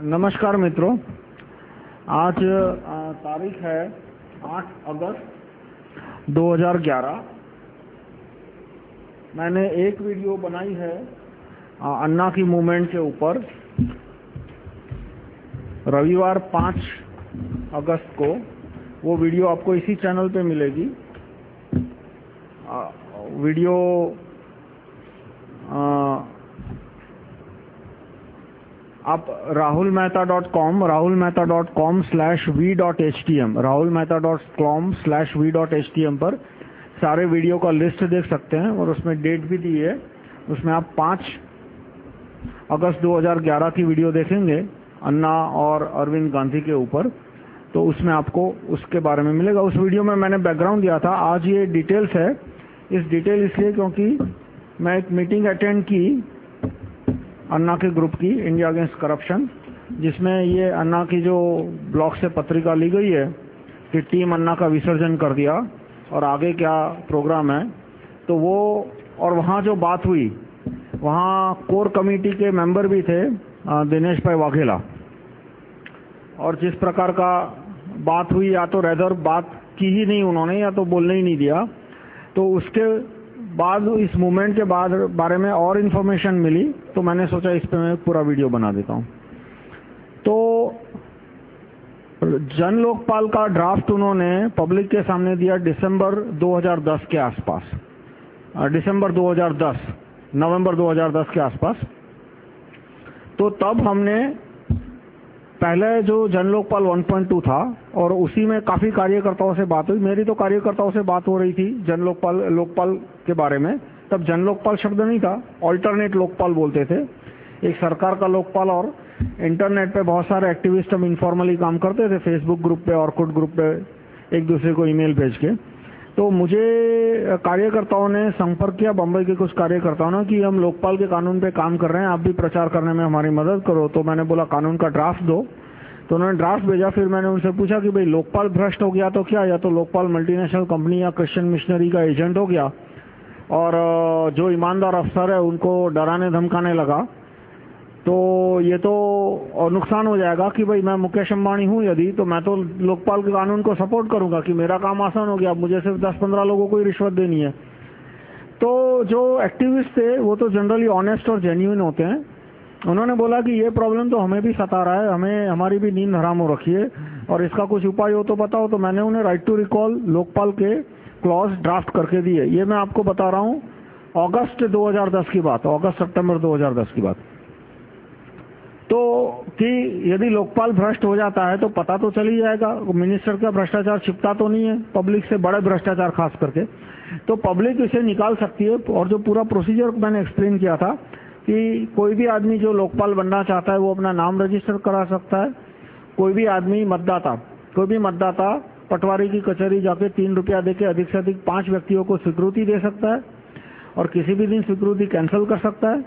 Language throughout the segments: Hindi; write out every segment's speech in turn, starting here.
नमस्कार मित्रों, आज तारीख है 8 अगस्त 2011 मैंने एक वीडियो बनाई है अन्ना की मूवमेंट के ऊपर। रविवार 5 अगस्त को वो वीडियो आपको इसी चैनल पे मिलेगी। वीडियो आप Rahul Mehta dot com Rahul Mehta dot com slash V dot H T M Rahul Mehta dot com slash V dot H T M पर सारे वीडियो का लिस्ट देख सकते हैं और उसमें डेट भी दी है। उसमें आप 5 अगस्त 2011 की वीडियो देखेंगे, अन्ना और अरविंद गांधी के ऊपर। तो उसमें आपको उसके बारे में मिलेगा। उस वीडियो में मैंने बैकग्राउंड दिया था। आज ये डिटेल्स है। इस डिटेल इसलिए क्योंकि मैं एक मीटिंग अटेंड की अन्ना के ग्रुप की, इंडिया अगेंस्ट करप्शन, जिसमें ये अन्ना की जो ब्लॉक से पत्रिका ली गई है कि टीम अन्ना का विसर्जन कर दिया और आगे क्या प्रोग्राम है तो वो और वहाँ जो बात हुई, वहाँ कोर कमेटी के मेंबर भी थे दिनेश भाई वाघेला। और जिस प्रकार का बात हुई, या तो रेदर बात की ही नहीं उन्होंने, या तो बोलने ही नहीं दिया तो उसके बाद इस मूवमेंट के बाद बारे में और इन्फॉर्मेशन मिली तो मैंने सोचा इस पे मैं पूरा वीडियो बना देता हूँ। तो जन लोकपाल का ड्राफ्ट उन्होंने पब्लिक के सामने दिया दिसंबर 2010 के आसपास। दिसंबर 2010 नवंबर 2010 के आसपास। तो तब हमने पहले जो जन लोकपाल 1.2 था, और उसी में काफ़ी कार्यकर्ताओं से बात हुई। मेरी तो कार्यकर्ताओं से बात हो रही थी जन लोकपाल लोकपाल के बारे में। तब जन लोकपाल शब्द नहीं था ऑल्टरनेट लोकपाल बोलते थे। एक सरकार का लोकपाल और इंटरनेट पे बहुत सारे एक्टिविस्ट हम इनफॉर्मली काम करते थे फेसबुक ग्रुप पे और ग्रुप पे, एक दूसरे को ईमेल भेज के। तो मुझे कार्यकर्ताओं ने संपर्क किया बम्बई के कुछ कार्यकर्ताओं ने कि हम लोकपाल के कानून पे काम कर रहे हैं, आप भी प्रचार करने में हमारी मदद करो। तो मैंने बोला, कानून का ड्राफ्ट दो। तो उन्होंने ड्राफ्ट भेजा, फिर मैंने उनसे पूछा कि भाई, लोकपाल भ्रष्ट हो गया तो क्या? या तो लोकपाल मल्टीनेशनल कंपनी या क्रिश्चियन मिशनरी का एजेंट हो गया। और जो ईमानदार अफसर है, उनको डराने धमकाने लगा। तो ये तो नुकसान हो जाएगा कि भाई मैं मुकेश अंबानी हूँ यदि तो मैं तो लोकपाल के कानून को सपोर्ट करूँगा कि मेरा काम आसान हो गया, अब मुझे सिर्फ़ 10-15 लोगों को ही रिश्वत देनी है। तो जो एक्टिविस्ट थे, वो तो जनरली ऑनेस्ट और जेन्यून होते हैं। उन्होंने बोला कि ये प्रॉब्लम तो हमें भी सता रहा है, हमें, हमारी भी नींद हराम हो रखी है, और इसका कुछ उपाय हो तो बताओ तो मैंने उन्हें राइट टू रिकॉल लोकपाल के क्लॉज ड्राफ्ट करके दिए। ये मैं आपको बता रहा हूँ अगस्त 2010 की बात अगस्त सितंबर 2010 की बात। तो कि यदि लोकपाल भ्रष्ट हो जाता है तो पता तो चल ही जाएगा। मिनिस्टर का भ्रष्टाचार छिपता तो नहीं है, पब्लिक से बड़े भ्रष्टाचार खास करके। तो पब्लिक इसे निकाल सकती है, और जो पूरा प्रोसीजर मैंने एक्सप्लेन किया था, कि कोई भी आदमी जो लोकपाल बनना चाहता है, वो अपना नाम रजिस्टर करा सकता है। कोई भी आदमी मतदाता, कोई भी मतदाता पटवारी की कचहरी जाके तीन रुपया देके अधिक से अधिक पाँच व्यक्तियों को स्वीकृति दे सकता है, और किसी भी दिन स्वीकृति कैंसिल कर सकता है।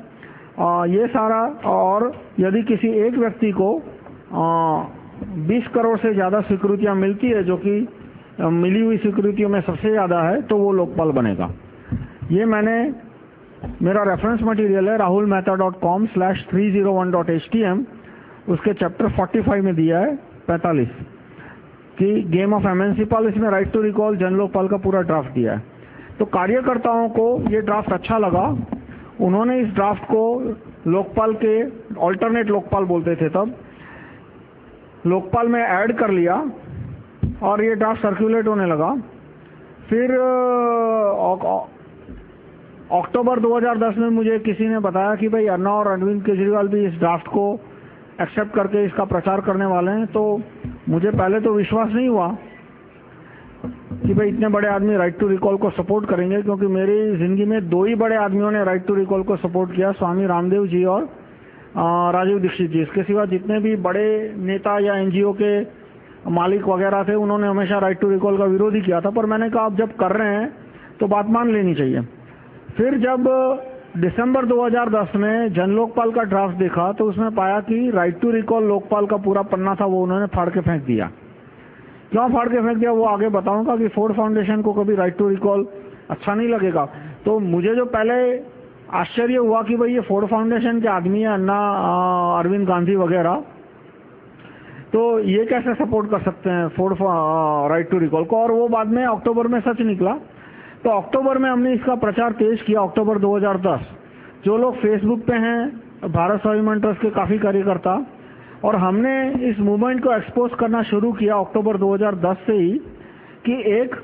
ये सारा और यदि किसी एक व्यक्ति को आ, 20 करोड़ से ज़्यादा स्वीकृतियाँ मिलती है जो कि मिली हुई स्वीकृतियों में सबसे ज़्यादा है तो वो लोकपाल बनेगा। ये मैंने मेरा रेफरेंस मटेरियल है Rahul Mehta dot com slash three zero one dot H T M उसके चैप्टर 45 में दिया है 45 कि गेम ऑफ़ एमएनसी पाल इसमें राइट टू रिकॉल जन लोकपाल का पूरा ड्राफ्ट दिया है। तो कार्यकर्ताओं को ये ड्राफ्ट अच्छा लगा। उन्होंने इस ड्राफ्ट को लोकपाल के ऑल्टरनेट लोकपाल बोलते थे तब। लोकपाल में ऐड कर लिया और ये ड्राफ्ट सर्कुलेट होने लगा। फिर अक्टूबर 2010 में मुझे किसी ने बताया कि भाई अन्ना और अरविंद केजरीवाल भी इस ड्राफ्ट को एक्सेप्ट करके इसका प्रचार करने वाले हैं तो मुझे पहले तो विश्वास नहीं हुआ। कि भाई इतने बड़े आदमी राइट टू रिकॉल को सपोर्ट करेंगे, क्योंकि मेरी ज़िंदगी में दो ही बड़े आदमियों ने राइट टू रिकॉल को सपोर्ट किया, स्वामी रामदेव जी और राजीव दीक्षित जी। इसके सिवा जितने भी बड़े नेता या एनजीओ के मालिक वगैरह थे, उन्होंने हमेशा राइट टू रिकॉल का विरोध ही किया था। पर मैंने कहा, आप जब कर रहे हैं तो बात मान लेनी चाहिए। फिर जब दिसंबर 2010 में जन लोकपाल का ड्राफ्ट देखा तो उसमें पाया कि राइट टू रिकॉल लोकपाल का पूरा पन्ना था, वो उन्होंने फाड़ के फेंक दिया। क्यों फाड़ के फेंक दिया, वो आगे बताऊँगा कि फोर्ड फाउंडेशन को कभी राइट टू रिकॉल अच्छा नहीं लगेगा। तो मुझे जो पहले आश्चर्य हुआ कि भाई ये फोर्ड फाउंडेशन के आदमी है, अन्ना अरविंद गांधी वगैरह तो ये कैसे सपोर्ट कर सकते हैं फोर्ड राइट टू रिकॉल को? और वो बाद में अक्टूबर में सच निकला। तो अक्टूबर में हमने इसका प्रचार तेज किया अक्टूबर 2010 जो लोग फेसबुक पे हैं, भारत स्वाभिमान ट्रस्ट के काफ़ी कार्यकर्ता और हमने इस मूवमेंट को एक्सपोज करना शुरू किया अक्टूबर 2010 से ही कि एक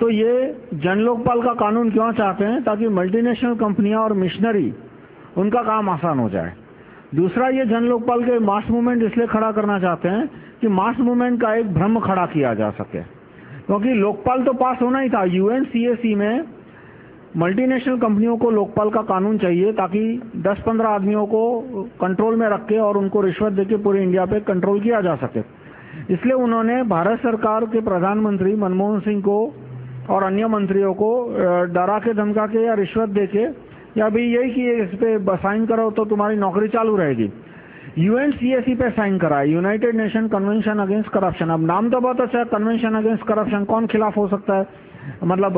तो ये जन लोकपाल का कानून क्यों चाहते हैं? ताकि मल्टीनेशनल कंपनियाँ और मिशनरी उनका काम आसान हो जाए। दूसरा, ये जन लोकपाल के मास मूवमेंट इसलिए खड़ा करना चाहते हैं कि मास मूवमेंट का एक भ्रम खड़ा किया जा सके। क्योंकि लोकपाल तो पास होना ही था। यूएनसीएसी में मल्टीनेशनल कंपनियों को लोकपाल का कानून चाहिए ताकि 10-15 आदमियों को कंट्रोल में रख के और उनको रिश्वत देके पूरे इंडिया पे कंट्रोल किया जा सके। इसलिए उन्होंने भारत सरकार के प्रधानमंत्री मनमोहन सिंह को और अन्य मंत्रियों को डरा के, धमका के या रिश्वत देके या भाई यही कि इस पे साइन करो तो तुम्हारी नौकरी चालू रहेगी। यूएनसीएससी पे साइन करा United Nation Convention Against Corruption अब नाम तो बहुत अच्छा है कन्वेंशन अगेंस्ट करप्शन कौन खिलाफ हो सकता है? मतलब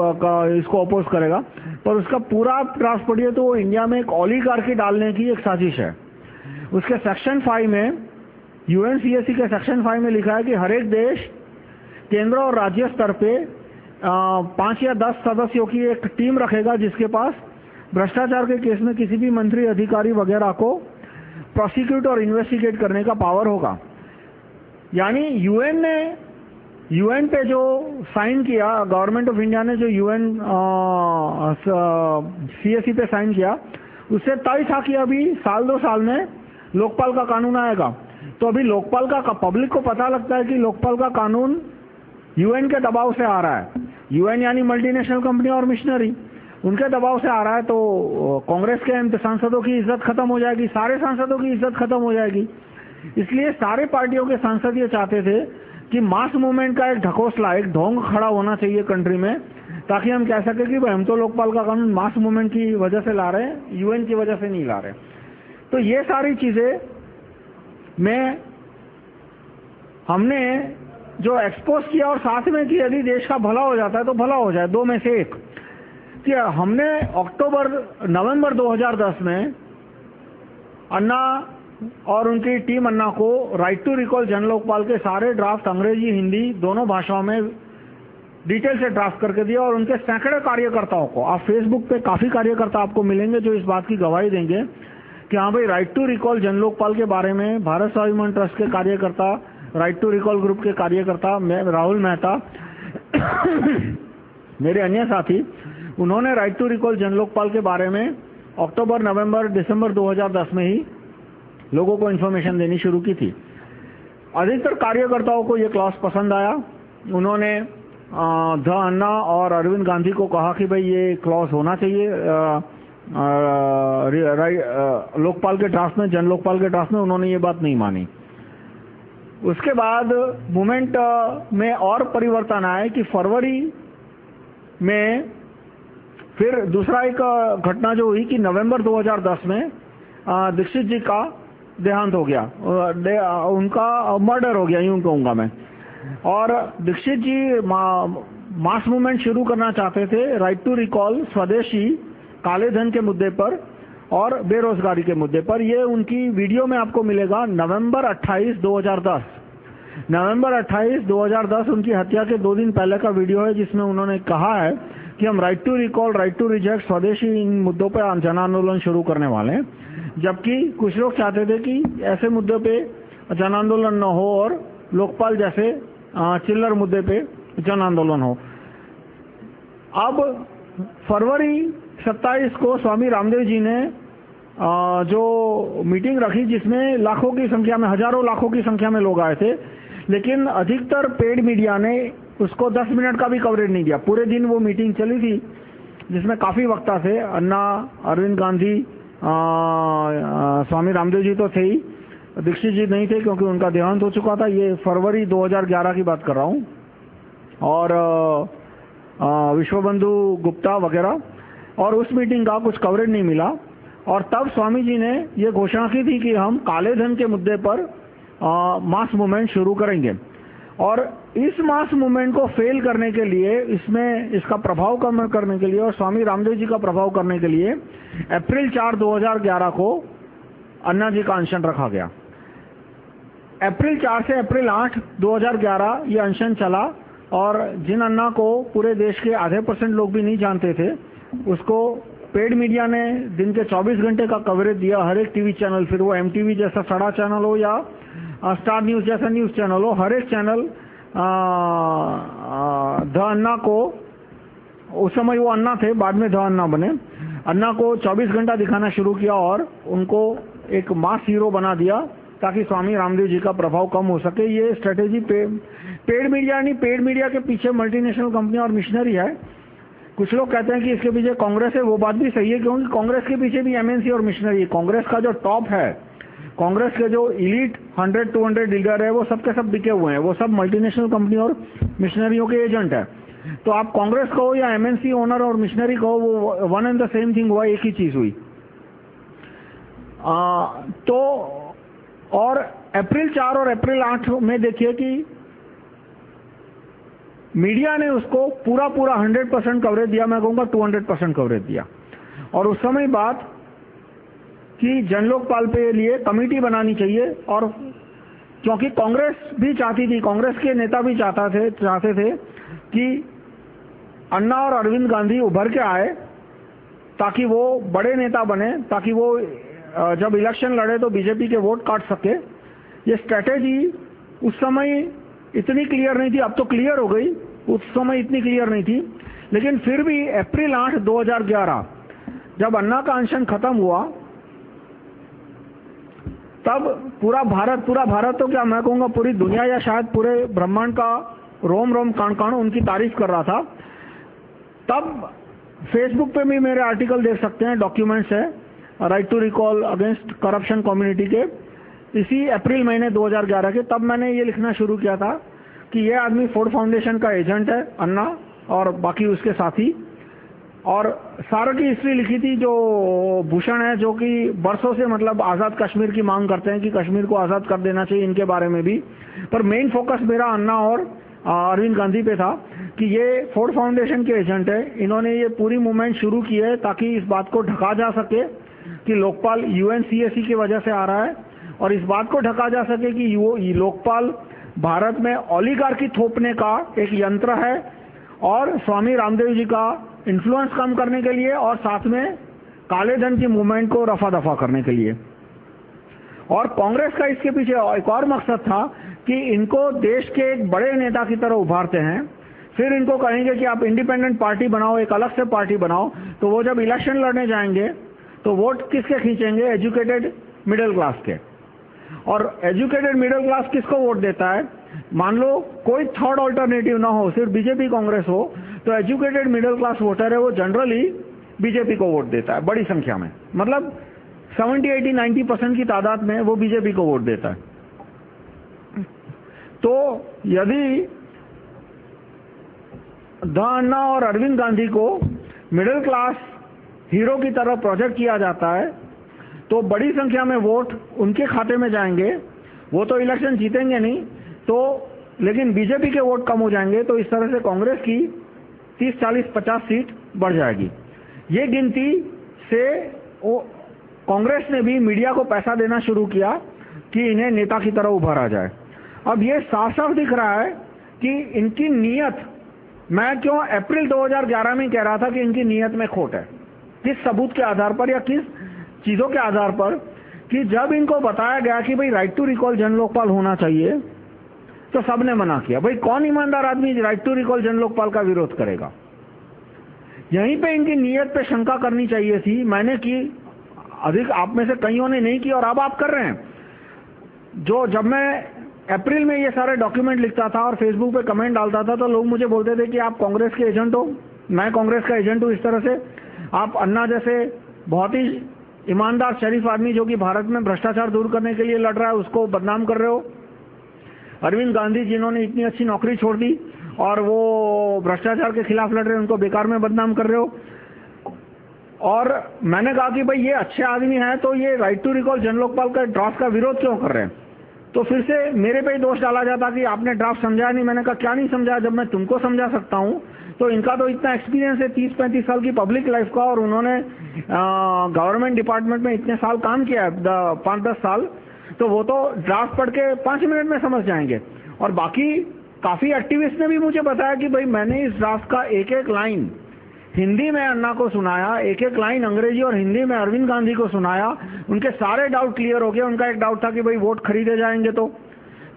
इसको अपोज करेगा। पर उसका पूरा ड्राफ्ट पढ़िए तो वो इंडिया में एक ऑलिगार्की डालने की एक साजिश है। उसके सेक्शन फाइव में यूएनसीएससी के सेक्शन फाइव में लिखा है कि हर एक देश, केंद्र और राज्य स्तर पे पाँच या दस सदस्यों की एक टीम रखेगा जिसके पास भ्रष्टाचार के केस में किसी भी मंत्री, अधिकारी वगैरह को प्रोसिक्यूट और इन्वेस्टिगेट करने का पावर होगा। यानी यूएन ने यूएन पे जो साइन किया गवर्नमेंट ऑफ़ इंडिया ने जो यूएन सीएससी पे साइन किया, उससे तय था कि अभी साल दो साल में लोकपाल का कानून आएगा। तो अभी लोकपाल का पब्लिक को पता लगता है कि लोकपाल का कानून यूएन के दबाव से आ रहा है। यूएन यानी मल्टीनेशनल कंपनी और मिशनरी उनके दबाव से आ रहा है तो कांग्रेस के सांसदों की इज़्ज़त खत्म हो जाएगी, सारे सांसदों की इज़्ज़त खत्म हो जाएगी। इसलिए सारे पार्टियों के सांसद ये चाहते थे कि मास मूवमेंट का एक ढकोसला, एक ढोंग खड़ा होना चाहिए कंट्री में, ताकि हम कह सके कि भाई, हम तो लोकपाल का कानून मास मूवमेंट की वजह से ला रहे हैं यूएन की वजह से नहीं ला रहे। तो ये सारी चीज़ें में, हमने जो एक्सपोज किया और साथ में कि यदि देश का भला हो जाता है तो भला हो जाए, दो में से एक। कि हमने अक्टूबर, नवंबर 2010 में अन्ना और उनकी टीम अन्ना को राइट टू रिकॉल जन लोकपाल के सारे ड्राफ्ट अंग्रेज़ी, हिंदी दोनों भाषाओं में डिटेल से ड्राफ्ट करके दिया और उनके सैकड़े कार्यकर्ताओं को, आप फेसबुक पे काफ़ी कार्यकर्ता आपको मिलेंगे जो इस बात की गवाही देंगे कि हाँ भाई राइट टू रिकॉल जन लोकपाल के बारे में भारत स्वाभिमान ट्रस्ट के कार्यकर्ता राइट टू रिकॉल ग्रुप के कार्यकर्ता मैं, राहुल मेहता, मेरे अन्य साथी उन्होंने राइट टू रिकॉल जन लोकपाल के बारे में अक्टूबर नवंबर दिसंबर 2010 में ही लोगों को इन्फॉर्मेशन देनी शुरू की थी। अधिकतर कार्यकर्ताओं को यह क्लास पसंद आया। उन्होंने ध अन्ना और अरविंद गांधी को कहा कि भाई ये क्लॉज होना चाहिए। लोकपाल के ड्राफ्ट में जन लोकपाल के ड्राफ्ट में उन्होंने ये बात नहीं मानी। उसके बाद मूवमेंट में और परिवर्तन आए कि फरवरी में फिर दूसरा एक घटना जो हुई कि नवंबर 2010 में दीक्षित जी का देहांत हो गया। उनका मर्डर हो गया, यूँ कहूँगा मैं। और दीक्षित जी मास मूवमेंट शुरू करना चाहते थे, राइट टू रिकॉल स्वदेशी काले धन के मुद्दे पर और बेरोजगारी के मुद्दे पर। ये उनकी वीडियो में आपको मिलेगा, नवंबर 28 2010 नवंबर 28 2010 उनकी हत्या के दो दिन पहले का वीडियो है, जिसमें उन्होंने कहा है कि हम right to recall right to reject स्वदेशी इन मुद्दों पर जन आंदोलन शुरू करने वाले हैं, जबकि कुछ लोग चाहते थे कि ऐसे मुद्दों पे जन आंदोलन न हो और लोकपाल जैसे चिल्लर मुद्दे पे जन आंदोलन हो। अब फरवरी 27 को स्वामी रामदेव जी ने जो मीटिंग रखी जिसमें लाखों की संख्या में, हज़ारों लाखों की संख्या में लोग आए थे, लेकिन अधिकतर पेड मीडिया ने उसको 10 मिनट का भी कवरेज नहीं दिया। पूरे दिन वो मीटिंग चली थी जिसमें काफ़ी वक्ता थे अन्ना अरविंद गांधी स्वामी रामदेव जी तो थे ही। दीक्षित जी नहीं थे क्योंकि उनका देहांत हो चुका था। ये फरवरी 2011 की बात कर रहा हूँ। और विश्वबंधु गुप्ता वगैरह। और उस मीटिंग का कुछ कवरेज नहीं मिला। और तब स्वामी जी ने ये घोषणा की थी कि हम काले धन के मुद्दे पर आ, मास मूवमेंट शुरू करेंगे। और इस मास मूवमेंट को फेल करने के लिए, इसमें, इसका प्रभाव कम करने के लिए और स्वामी रामदेव जी का प्रभाव करने के लिए अप्रैल 4 2011 को अन्ना जी का अनशन रखा गया। अप्रैल 4 से अप्रैल 8 2011 ये अनशन चला और जिन अन्ना को पूरे देश के आधे परसेंट लोग भी नहीं जानते थे, उसको पेड मीडिया ने दिन के 24 घंटे का कवरेज दिया, हर एक टीवी चैनल फिर वो एमटीवी जैसा सड़ा चैनल हो या स्टार न्यूज़ जैसा न्यूज़ चैनल हो हर एक चैनल द अन्ना को उस समय वो अन्ना थे बाद में द अन्ना बने। अन्ना को 24 घंटा दिखाना शुरू किया और उनको एक मास हीरो बना दिया ताकि स्वामी रामदेव जी का प्रभाव कम हो सके। ये स्ट्रेटेजी पे, पेड मीडिया नहीं पेड मीडिया के पीछे मल्टीनेशनल कंपनी और मिशनरी है। कुछ लोग कहते हैं कि इसके पीछे कांग्रेस है वो बात भी सही है क्योंकि कांग्रेस के पीछे भी एमएनसी और मिशनरी है। कांग्रेस का जो टॉप है कांग्रेस के जो इलीट 100 200 डीलर है वो सबके सब बिके हुए हैं। वो सब मल्टीनेशनल कंपनी और मिशनरियों के एजेंट है। तो आप कांग्रेस कहो या एमएनसी ओनर और मिशनरी कहो वो one and the same thing हुआ एक ही चीज़ हुई। आ, तो और अप्रैल 4 और अप्रैल आठ में देखिए कि मीडिया ने उसको पूरा पूरा 100 परसेंट कवरेज दिया। मैं कहूँगा 200 परसेंट कवरेज दिया। और उस समय बात कि जनलोकपाल पे लिए कमेटी बनानी चाहिए और क्योंकि कांग्रेस भी चाहती थी, कांग्रेस के नेता भी चाहता थे, चाहते थे कि अन्ना और अरविंद गांधी उभर के आए ताकि वो बड़े नेता बने, ताकि वो जब इलेक्शन लड़े तो बीजेपी के वोट काट सके। ये स्ट्रेटेजी उस समय इतनी क्लियर नहीं थी, अब तो क्लियर हो गई। उस समय इतनी क्लियर नहीं थी। लेकिन फिर भी अप्रैल 8 2011 जब अन्ना का अनशन खत्म हुआ तब पूरा भारत पूरा भारत तो क्या मैं कहूँगा, पूरी दुनिया या शायद पूरे ब्रह्मांड का रोम रोम कान कान उनकी तारीफ़ कर रहा था। तब फेसबुक पे भी मेरे आर्टिकल देख सकते हैं डॉक्यूमेंट्स है। Right to recall against corruption community के। इसी अप्रैल महीने 2011 के, तब मैंने ये लिखना शुरू किया था कि ये आदमी फोर्ड फाउंडेशन का एजेंट है, अन्ना, और बाकी उसके साथी। और सारा की हिस्ट्री लिखी थी जो भूषण है, जो कि बरसों से मतलब आज़ाद कश्मीर की मांग करते हैं कि कश्मीर को आज़ाद कर देना चाहिए इनके बारे में भी। पर मेन फोकस मेरा अन्ना और अरविंद गांधी पे था कि ये फोर्ड फाउंडेशन के एजेंट है। इन्होंने ये पूरी मूवमेंट शुरू की है ताकि इस बात को ढका जा सके कि लोकपाल यूएनसीएसी की वजह से आ रहा है और इस बात को ढका जा सके कि लोकपाल भारत में की थोपने का एक यंत्र है और स्वामी रामदेव जी का इन्फ्लुएंस कम करने के लिए और साथ में काले धन की मूवमेंट को रफा दफ़ा करने के लिए। और कांग्रेस का इसके पीछे एक और मकसद था कि इनको देश के एक बड़े नेता की तरह उभारते हैं। फिर इनको कहेंगे कि आप इंडिपेंडेंट पार्टी बनाओ, एक अलग से पार्टी बनाओ। तो वो जब इलेक्शन लड़ने जाएँगे तो वोट किसके खींचेंगे? एजुकेटेड मिडिल क्लास के। और एजुकेटेड मिडिल क्लास किसको वोट देता है? मान लो कोई थर्ड ऑल्टरनेटिव ना हो सिर्फ़ बीजेपी कांग्रेस हो तो एजुकेटेड मिडिल क्लास वोटर है वो जनरली बीजेपी को वोट देता है बड़ी संख्या में। मतलब 70, 80, 90 परसेंट की तादाद में वो बीजेपी को वोट देता है। तो यदि अन्ना और अरविंद गांधी को मिडिल क्लास हीरो की तरह प्रोजेक्ट किया जाता है तो बड़ी संख्या में वोट उनके खाते में जाएँगे वो तो इलेक्शन जीतेंगे नहीं तो लेकिन बीजेपी के वोट कम हो जाएँगे तो इस तरह से कांग्रेस की 30, 40, 50 सीट बढ़ जाएगी। ये गिनती से कांग्रेस ने भी मीडिया को पैसा देना शुरू किया कि इन्हें नेता की तरह उभरा जाए। अब ये साफ़ साफ़ दिख रहा है कि इनकी नीयत मैं क्यों अप्रैल 2011 में कह रहा था कि इनकी नीयत में खोट है? किस सबूत के आधार पर या किस चीज़ों के आधार पर कि जब इनको बताया गया कि भाई राइट टू रिकॉल जन लोकपाल होना चाहिए तो सबने मना किया। भाई, कौन ईमानदार आदमी राइट टू रिकॉल जन लोकपाल का विरोध करेगा। यहीं पे इनकी नीयत पे शंका करनी चाहिए थी। मैंने की, अधिक आप में से कईयों ने नहीं की और अब आप कर रहे हैं। जो, जब मैं अप्रैल में ये सारे डॉक्यूमेंट लिखता था और फेसबुक पे कमेंट डालता था तो लोग मुझे बोलते थे कि आप कांग्रेस के एजेंट हो। मैं कांग्रेस का एजेंट हूँ इस तरह से। आप अन्ना जैसे बहुत ही ईमानदार शरीफ आदमी जो कि भारत में भ्रष्टाचार दूर करने के लिए लड़ रहा है, उसको बदनाम कर रहे हो। अरविंद गांधी जिन्होंने इतनी अच्छी नौकरी छोड़ दी और वो भ्रष्टाचार के खिलाफ लड़ रहे हैं, उनको बेकार में बदनाम कर रहे हो। और मैंने कहा कि भाई, ये अच्छे आदमी हैं तो ये राइट टू रिकॉल जन लोकपाल का ड्राफ्ट का विरोध क्यों कर रहे हैं? तो फिर से मेरे पे ही दोष डाला जाता कि आपने ड्राफ्ट समझाया नहीं। मैंने कहा, क्या नहीं समझाया? जब मैं तुमको समझा सकता हूँ तो इनका तो इतना एक्सपीरियंस है 30-35 साल की पब्लिक लाइफ का और उन्होंने गवर्नमेंट डिपार्टमेंट में इतने साल काम किया है पाँच दस साल। तो वो तो ड्राफ्ट पढ़ के पाँच मिनट में समझ जाएँगे। और बाकी काफ़ी एक्टिविस्ट ने भी मुझे बताया कि भाई मैंने इस ड्राफ्ट का एक एक लाइन हिंदी में अन्ना को सुनाया, एक एक लाइन अंग्रेज़ी और हिंदी में अरविंद गांधी को सुनाया। उनके सारे डाउट क्लियर हो गए। उनका एक डाउट था कि भाई वोट खरीदे जाएँगे तो।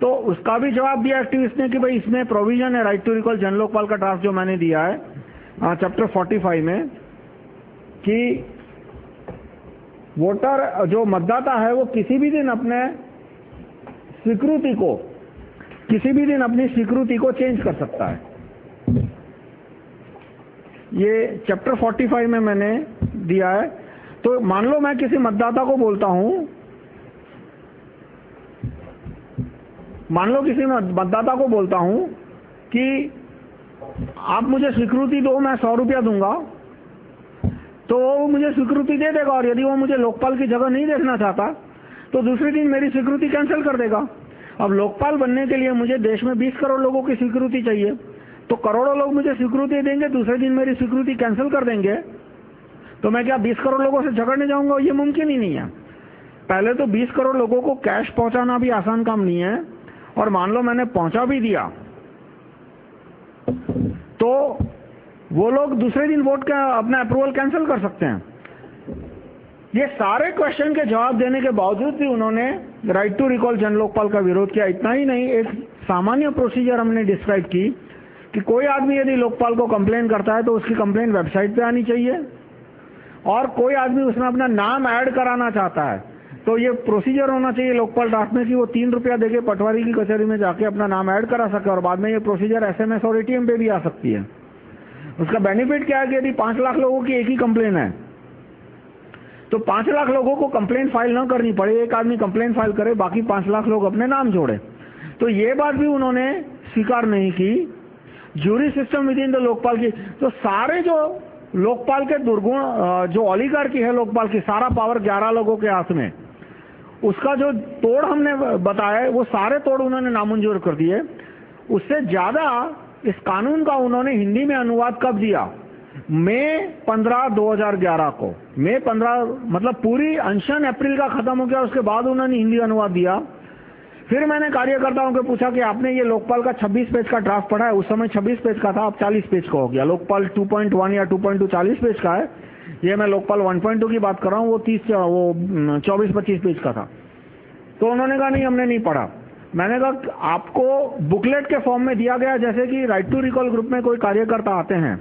तो उसका भी जवाब दिया एक्टिविस्ट ने कि भाई इसमें प्रोविज़न है राइट टू रिकॉल जन लोकपाल का ड्राफ्ट जो मैंने दिया है चैप्टर 45 में, कि वोटर जो मतदाता है वो किसी भी दिन अपने स्वीकृति को, किसी भी दिन अपनी स्वीकृति को चेंज कर सकता है। ये चैप्टर 45 में मैंने दिया है। तो मान लो मैं किसी मतदाता को बोलता हूँ, मान लो किसी मतदाता को बोलता हूँ कि आप मुझे स्वीकृति दो, मैं सौ रुपया दूँगा। तो वो मुझे स्वीकृति दे देगा और यदि वो मुझे लोकपाल की जगह नहीं देखना चाहता तो दूसरे दिन मेरी स्वीकृति कैंसिल कर देगा। अब लोकपाल बनने के लिए मुझे देश में 20 करोड़ लोगों की स्वीकृति चाहिए तो करोड़ों लोग मुझे स्वीकृति देंगे, दूसरे दिन मेरी स्वीकृति कैंसिल कर देंगे तो मैं क्या 20 करोड़ लोगों से झगड़ने जाऊँगा? ये मुमकिन ही नहीं है। पहले तो 20 करोड़ लोगों को कैश पहुंचाना भी आसान काम नहीं है, और मान लो मैंने पहुँचा भी दिया तो वो लोग दूसरे दिन वोट का अपना अप्रूवल कैंसिल कर सकते हैं। ये सारे क्वेश्चन के जवाब देने के बावजूद भी उन्होंने राइट टू रिकॉल जन लोकपाल का विरोध किया। इतना ही नहीं, एक सामान्य प्रोसीजर हमने डिस्क्राइब की कि कोई आदमी यदि लोकपाल को कंप्लेन करता है तो उसकी कंप्लेन वेबसाइट पे आनी चाहिए। और कोई आदमी उसमें अपना नाम ऐड कराना चाहता है तो ये प्रोसीजर होना चाहिए लोकपाल ड्राफ्ट में कि वो तीन रुपया देके पटवारी की कचहरी में जाके अपना नाम ऐड करा सके और बाद में ये प्रोसीजर एसएमएस और एटीएम पे भी आ सकती है। उसका बेनिफिट क्या है कि यदि पाँच लाख लोगों की एक ही कंप्लेन है? तो पाँच लाख लोगों को कंप्लेन फ़ाइल न करनी पड़े, एक आदमी कंप्लेन फ़ाइल करे, बाकी पाँच लाख लोग अपने नाम जोड़े। तो ये बात भी उन्होंने स्वीकार नहीं की। Jury system within the Lokpal की तो सारे जो लोकपाल के दुर्गुण जो ऑलिगार की है लोकपाल की, सारा पावर 11 लोगों के हाथ में। उसका जो तोड़ हमने बताया वो सारे तोड़ उन्होंने नामंजूर कर दिए। उससे ज़्यादा इस कानून का उन्होंने हिंदी में अनुवाद कब दिया? मई 15 2011 को। मई 15 मतलब पूरी अनशन अप्रैल का खत्म हो गया, उसके बाद उन्होंने हिंदी अनुवाद दिया। फिर मैंने कार्यकर्ताओं को पूछा कि आपने ये लोकपाल का 26 पेज का ड्राफ्ट पढ़ा है, उस समय 26 पेज का था, अब 40 पेज का हो गया। लोकपाल 2.1 या 2.2 40 पेज का है। ये मैं लोकपाल 1.2 की बात कर रहा हूँ, वो 30 वो 24-25 पेज का था। तो उन्होंने कहा, नहीं, हमने नहीं पढ़ा। मैंने कहा आपको बुकलेट के फॉर्म में दिया गया, जैसे कि राइट टू रिकॉल ग्रुप में कोई कार्यकर्ता आते हैं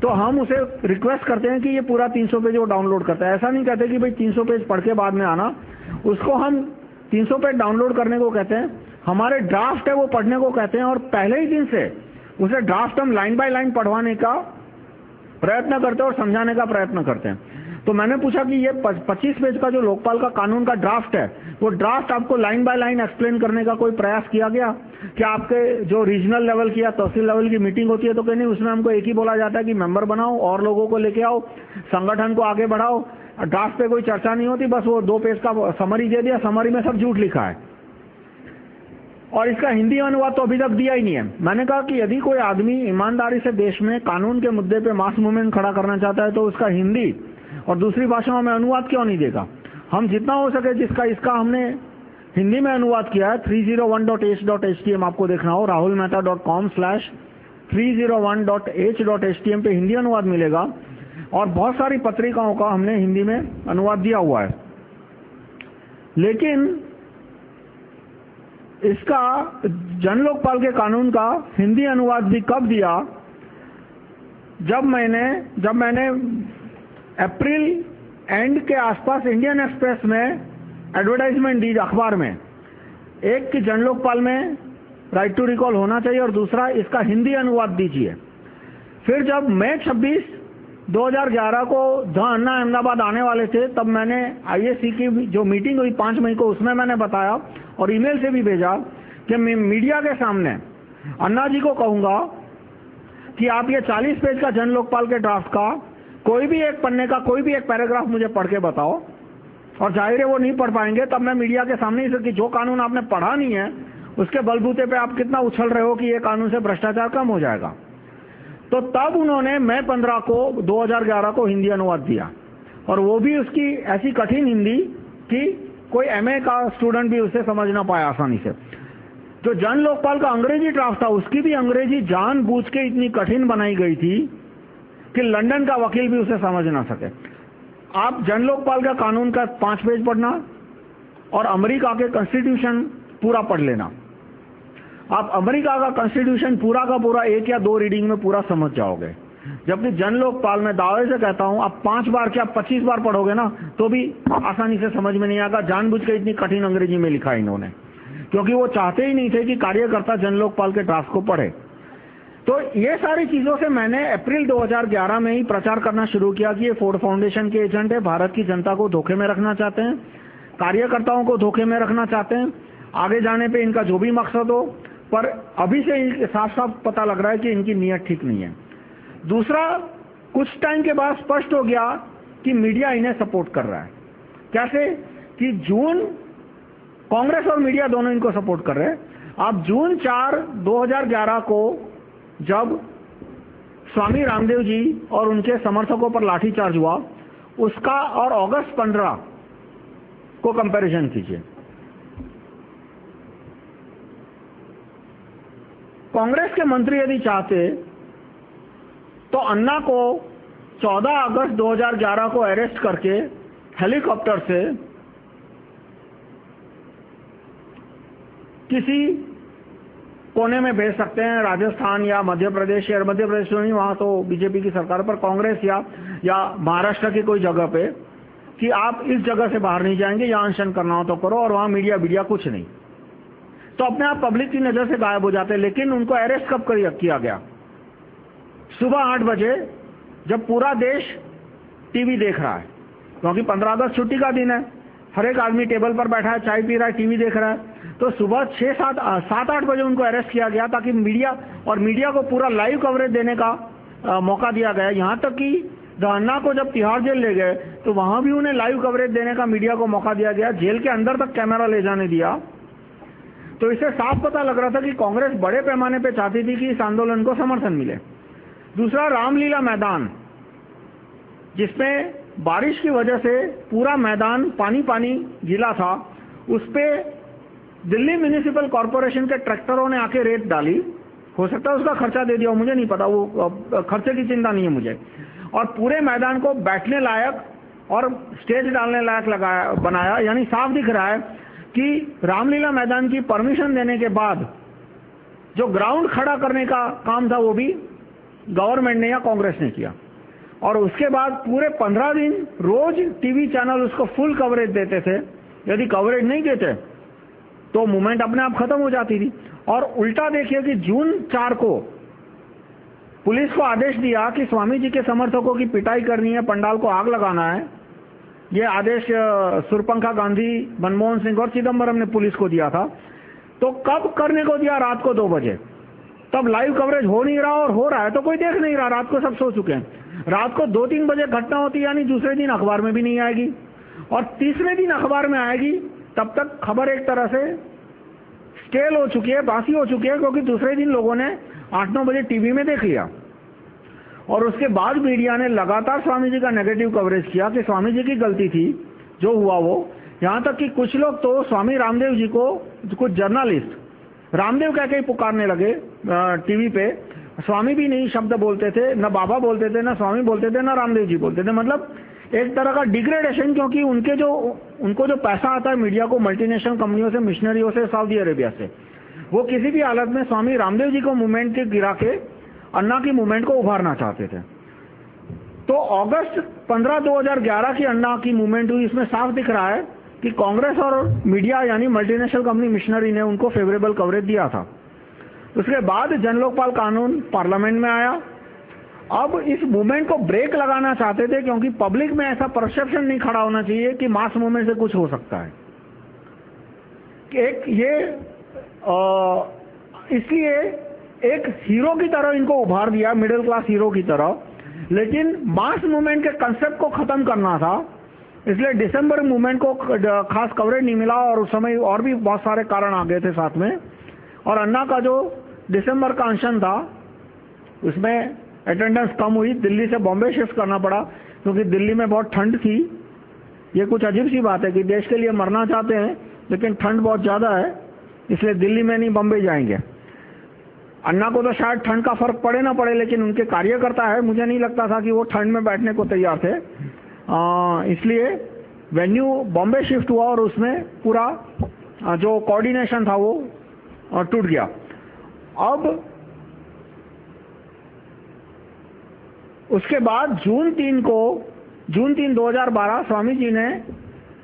तो हम उसे रिक्वेस्ट करते हैं कि ये पूरा 300 पेज वो डाउनलोड करता है। ऐसा नहीं कहते कि भाई 300 पेज पढ़ के बाद में आना। उसको हम 300 पेज डाउनलोड करने को कहते हैं। हमारे ड्राफ्ट है वो पढ़ने को कहते हैं और पहले ही दिन से उसे ड्राफ्ट हम लाइन बाय लाइन पढ़वाने का प्रयत्न करते हैं और समझाने का प्रयत्न करते हैं। तो मैंने पूछा कि ये 25 पेज का जो लोकपाल का कानून का ड्राफ्ट है, वो ड्राफ्ट आपको लाइन बाय लाइन एक्सप्लेन करने का कोई प्रयास किया गया? क्या आपके जो रीजनल लेवल की या तहसील लेवल की मीटिंग होती है तो कहीं उसमें हमको एक ही बोला जाता है कि मेंबर बनाओ, और लोगों को लेके आओ, संगठन को आगे बढ़ाओ ड्राफ्ट पे कोई चर्चा नहीं होती, बस वो दो पेज का समरी दे दिया समरी में सब झूठ लिखा है। और इसका हिंदी अनुवाद तो अभी तक दिया ही नहीं है। मैंने कहा कि यदि कोई आदमी ईमानदारी से देश में कानून के मुद्दे पे मास मूवमेंट खड़ा करना चाहता है तो उसका हिंदी और दूसरी भाषाओं में अनुवाद क्यों नहीं देगा? हम जितना हो सके जिसका इसका हमने हिंदी में अनुवाद किया है three zero one dot H dot H T M आपको देखना हो Rahul Mehta dot com slash three zero one dot H dot H T M पे हिंदी अनुवाद मिलेगा। और बहुत सारी पत्रिकाओं का हमने हिंदी में अनुवाद दिया हुआ है। लेकिन इसका जन लोकपाल के कानून का हिंदी अनुवाद भी कब दिया? जब मैंने जब मैंने अप्रैल एंड के आसपास इंडियन एक्सप्रेस में एडवर्टाइजमेंट दी अखबार में। एक की जन लोकपाल में राइट टू रिकॉल होना चाहिए और दूसरा इसका हिंदी अनुवाद दीजिए। फिर जब मई 26 2011 को जहाँ अन्ना अहमदाबाद आने वाले थे, तब मैंने आईएससी की जो मीटिंग हुई पाँच मई को, उसमें मैंने बताया और ईमेल से भी भेजा कि मैं मीडिया के सामने अन्ना जी को कहूँगा कि आप ये 40 पेज का जन लोकपाल के ड्राफ्ट का कोई भी एक पन्ने का कोई भी एक पैराग्राफ मुझे पढ़ के बताओ, और ज़ाहिर है वो नहीं पढ़ पाएँगे, तब मैं मीडिया के सामने ही जो कानून आपने पढ़ा नहीं है, उसके बलबूते पे आप कितना उछल रहे हो कि ये कानून से भ्रष्टाचार कम हो जाएगा। तो तब उन्होंने मई 15 को 2011 को हिंदी अनुवाद दिया। और वो भी उसकी ऐसी कठिन हिंदी कि कोई एमए का स्टूडेंट भी उसे समझ ना पाया आसानी से। जो जन लोकपाल का अंग्रेज़ी ड्राफ्ट था, उसकी भी अंग्रेज़ी जानबूझ के इतनी कठिन बनाई गई थी कि लंदन का वकील भी उसे समझ ना सके। आप जन लोकपाल का कानून का पाँच पेज पढ़ना और अमेरिका के कॉन्स्टिट्यूशन पूरा पढ़ लेना। आप अमेरिका का कॉन्स्टिट्यूशन पूरा का पूरा एक या दो रीडिंग में पूरा समझ जाओगे। जबकि जन लोकपाल में दावे से कहता हूँ, आप पाँच बार क्या पच्चीस बार पढ़ोगे ना तो भी आसानी से समझ में नहीं आएगा। जानबूझ के इतनी कठिन अंग्रेज़ी में लिखा इन्होंने। क्योंकि वो चाहते ही नहीं थे कि कार्यकर्ता जन लोकपाल के ड्राफ्ट को पढ़े। तो ये सारी चीज़ों से मैंने अप्रैल 2011 में ही प्रचार करना शुरू किया कि ये फोर्ड फाउंडेशन के एजेंट है। भारत की जनता को धोखे में रखना चाहते हैं। कार्यकर्ताओं को धोखे में रखना चाहते हैं। आगे जाने पे इनका जो भी मकसद हो, पर अभी से साफ़ साफ़ पता लग रहा है कि इनकी नीयत ठीक नहीं है। दूसरा, कुछ टाइम के बाद स्पष्ट हो गया कि मीडिया इन्हें सपोर्ट कर रहा है। कैसे? कि जून, कांग्रेस और मीडिया दोनों इनको सपोर्ट कर रहे हैं। आप जून 4 2011 को जब स्वामी रामदेव जी और उनके समर्थकों पर लाठीचार्ज हुआ, उसका और अगस्त 15 को कंपैरिजन कीजिए। कांग्रेस के मंत्री यदि चाहते तो अन्ना को 14 अगस्त 2011 को अरेस्ट करके हेलीकॉप्टर से किसी कोने में भेज सकते हैं, राजस्थान या मध्य प्रदेश या मध्य प्रदेश में नहीं वहाँ तो बीजेपी की सरकार पर कांग्रेस या या महाराष्ट्र की कोई जगह पे, कि आप इस जगह से बाहर नहीं जाएँगे या अनशन करना हो तो करो, और वहाँ मीडिया मीडिया कुछ नहीं। तो अपने आप पब्लिक की नज़र से गायब हो जाते हैं, लेकिन उनको अरेस्ट कब कर किया गया? सुबह आठ बजे, जब पूरा देश टीवी देख रहा है, क्योंकि पंद्रह अगस्त छुट्टी का दिन है। हर एक आदमी टेबल पर बैठा है चाय पी रहा है टीवी देख रहा है। तो सुबह छह सात सात आठ बजे उनको अरेस्ट किया गया ताकि मीडिया और मीडिया को पूरा लाइव कवरेज देने का आ, मौका दिया गया। यहाँ तक कि दहन्ना को जब तिहाड़ जेल ले गए तो वहाँ भी उन्हें लाइव कवरेज देने का मीडिया को मौका दिया गया। जेल के अंदर तक कैमरा ले जाने दिया। तो इसे साफ़ पता लग रहा था कि कांग्रेस बड़े पैमाने पर चाहती थी कि इस आंदोलन को समर्थन मिले। दूसरा रामलीला मैदान जिसमें बारिश की वजह से पूरा मैदान पानी पानी गीला था। उस पर दिल्ली म्यूनिसिपल कॉरपोरेशन के ट्रैक्टरों ने आके रेत डाली। हो सकता है उसका खर्चा दे दिया मुझे नहीं पता। वो खर्चे की चिंता नहीं है मुझे। और पूरे मैदान को बैठने लायक और स्टेज डालने लायक लगाया, बनाया। यानी साफ़ दिख रहा है कि रामलीला मैदान की परमिशन देने के बाद जो ग्राउंड खड़ा करने का काम था वो भी गवर्नमेंट ने या कांग्रेस ने किया। और उसके बाद पूरे पंद्रह दिन रोज टीवी चैनल उसको फुल कवरेज देते थे। यदि कवरेज नहीं देते तो मूवमेंट अपने आप खत्म हो जाती थी। और उल्टा देखिए कि जून चार को पुलिस को आदेश दिया कि स्वामी जी के समर्थकों की पिटाई करनी है, पंडाल को आग लगाना है। ये आदेश सुरपंखा गांधी, मनमोहन सिंह और चिदम्बरम ने पुलिस को दिया था। तो कब करने को दिया? रात को दो बजे। तब लाइव कवरेज हो नहीं रहा और हो रहा है तो कोई देख नहीं रहा। रात को सब सो चुके हैं। रात को दो तीन बजे घटना होती यानी दूसरे दिन अखबार में भी नहीं आएगी। और तीसरे दिन अखबार में आएगी, तब तक खबर एक तरह से स्केल हो चुकी है, बासी हो चुकी है, क्योंकि दूसरे दिन लोगों ने आठ नौ बजे टीवी में देख लिया। और उसके बाद मीडिया ने लगातार स्वामी जी का नेगेटिव कवरेज किया कि स्वामी जी की गलती थी, जो हुआ वो। यहाँ तक कि कुछ लोग तो स्वामी रामदेव जी को, कुछ जर्नलिस्ट रामदेव कह के ही पुकारने लगे टीवी पे स्वामी भी नहीं शब्द बोलते थे, न बाबा बोलते थे, न स्वामी बोलते थे, न रामदेव जी बोलते थे। मतलब एक तरह का डिग्रेडेशन क्योंकि उनके जो, उनको जो पैसा आता है मीडिया को मल्टीनेशनल कंपनियों से मिशनरियों से सऊदी अरेबिया से, वो किसी भी हालत में स्वामी रामदेव जी को मूवमेंट के गिरा के, अन्ना की मूवमेंट को उभारना चाहते थे। तो अगस्त 15 2011 की अन्ना की मूवमेंट हुई, इसमें साफ़ दिख रहा है कि कांग्रेस और मीडिया यानी मल्टीनेशनल कंपनी मिशनरी ने उनको फेवरेबल कवरेज दिया था। उसके बाद जन लोकपाल कानून पार्लियामेंट में आया। अब इस मूवमेंट को ब्रेक लगाना चाहते थे क्योंकि पब्लिक में ऐसा परसेप्शन नहीं खड़ा होना चाहिए कि मास मूवमेंट से कुछ हो सकता है। एक ये इसलिए एक हीरो की तरह इनको उभार दिया मिडिल क्लास हीरो की तरह। लेकिन मास मूवमेंट के कंसेप्ट को खत्म करना था, इसलिए दिसंबर मूवमेंट को खास कवरेज नहीं मिला और उस समय और भी बहुत सारे कारण आ गए थे साथ में। और अन्ना का जो दिसंबर का अनशन था, उसमें अटेंडेंस कम हुई, दिल्ली से बॉम्बे शिफ्ट करना पड़ा, क्योंकि दिल्ली में बहुत ठंड थी। ये कुछ अजीब सी बात है कि देश के लिए मरना चाहते हैं, लेकिन ठंड बहुत ज़्यादा है, इसलिए दिल्ली में नहीं बम्बई जाएँगे। अन्ना को तो शायद ठंड का फ़र्क पड़े ना पड़े, लेकिन उनके कार्यकर्ता है, मुझे नहीं लगता था कि वो ठंड में बैठने को तैयार थे। इसलिए वेन्यू बॉम्बे शिफ्ट हुआ और उसमें पूरा जो कोऑर्डिनेशन था वो टूट गया। अब उसके बाद जून तीन को, जून तीन 2012 स्वामी जी ने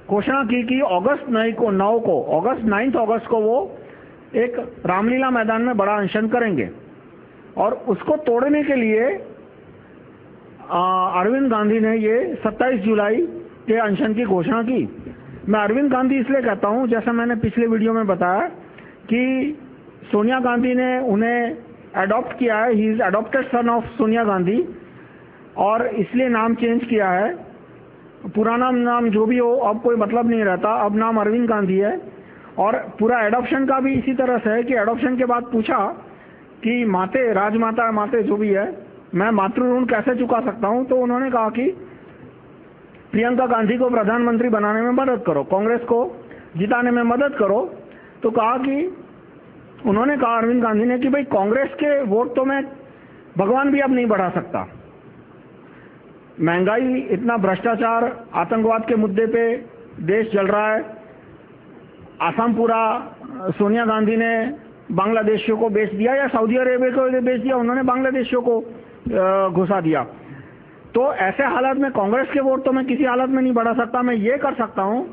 घोषणा की कि अगस्त नौ को नौ को, अगस्त नाइन्थ अगस्त को वो एक रामलीला मैदान में बड़ा अनशन करेंगे। और उसको तोड़ने के लिए अरविंद गांधी ने ये 27 जुलाई के अनशन की घोषणा की। मैं अरविंद गांधी इसलिए कहता हूँ, जैसा मैंने पिछले वीडियो में बताया कि सोनिया गांधी ने उन्हें अडॉप्ट किया है। He is adopted son of Sonia Gandhi और इसलिए नाम चेंज किया है। पुराना नाम जो भी हो, अब कोई मतलब नहीं रहता। अब नाम अरविंद गांधी है और पूरा एडॉप्शन का भी इसी तरह से है कि एडॉप्शन के बाद पूछा कि माते, राजमाता, माते जो भी है, मैं मातृ ऋण कैसे चुका सकता हूँ? तो उन्होंने कहा कि प्रियंका गांधी को प्रधानमंत्री बनाने में मदद करो, कांग्रेस को जिताने में मदद करो। तो कहा कि उन्होंने कहा अरविंद गांधी ने कि भाई कांग्रेस के वोट तो मैं भगवान भी अब नहीं बढ़ा सकता। महँगाई, इतना भ्रष्टाचार, आतंकवाद के मुद्दे पे देश चल रहा है। आसाम पूरा सोनिया गांधी ने बांग्लादेशियों को बेच दिया या सऊदी अरेबिया को बेच दिया, उन्होंने बांग्लादेशियों को घुसा दिया। तो ऐसे हालात में कांग्रेस के वोट तो मैं किसी हालत में नहीं बढ़ा सकता। मैं ये कर सकता हूँ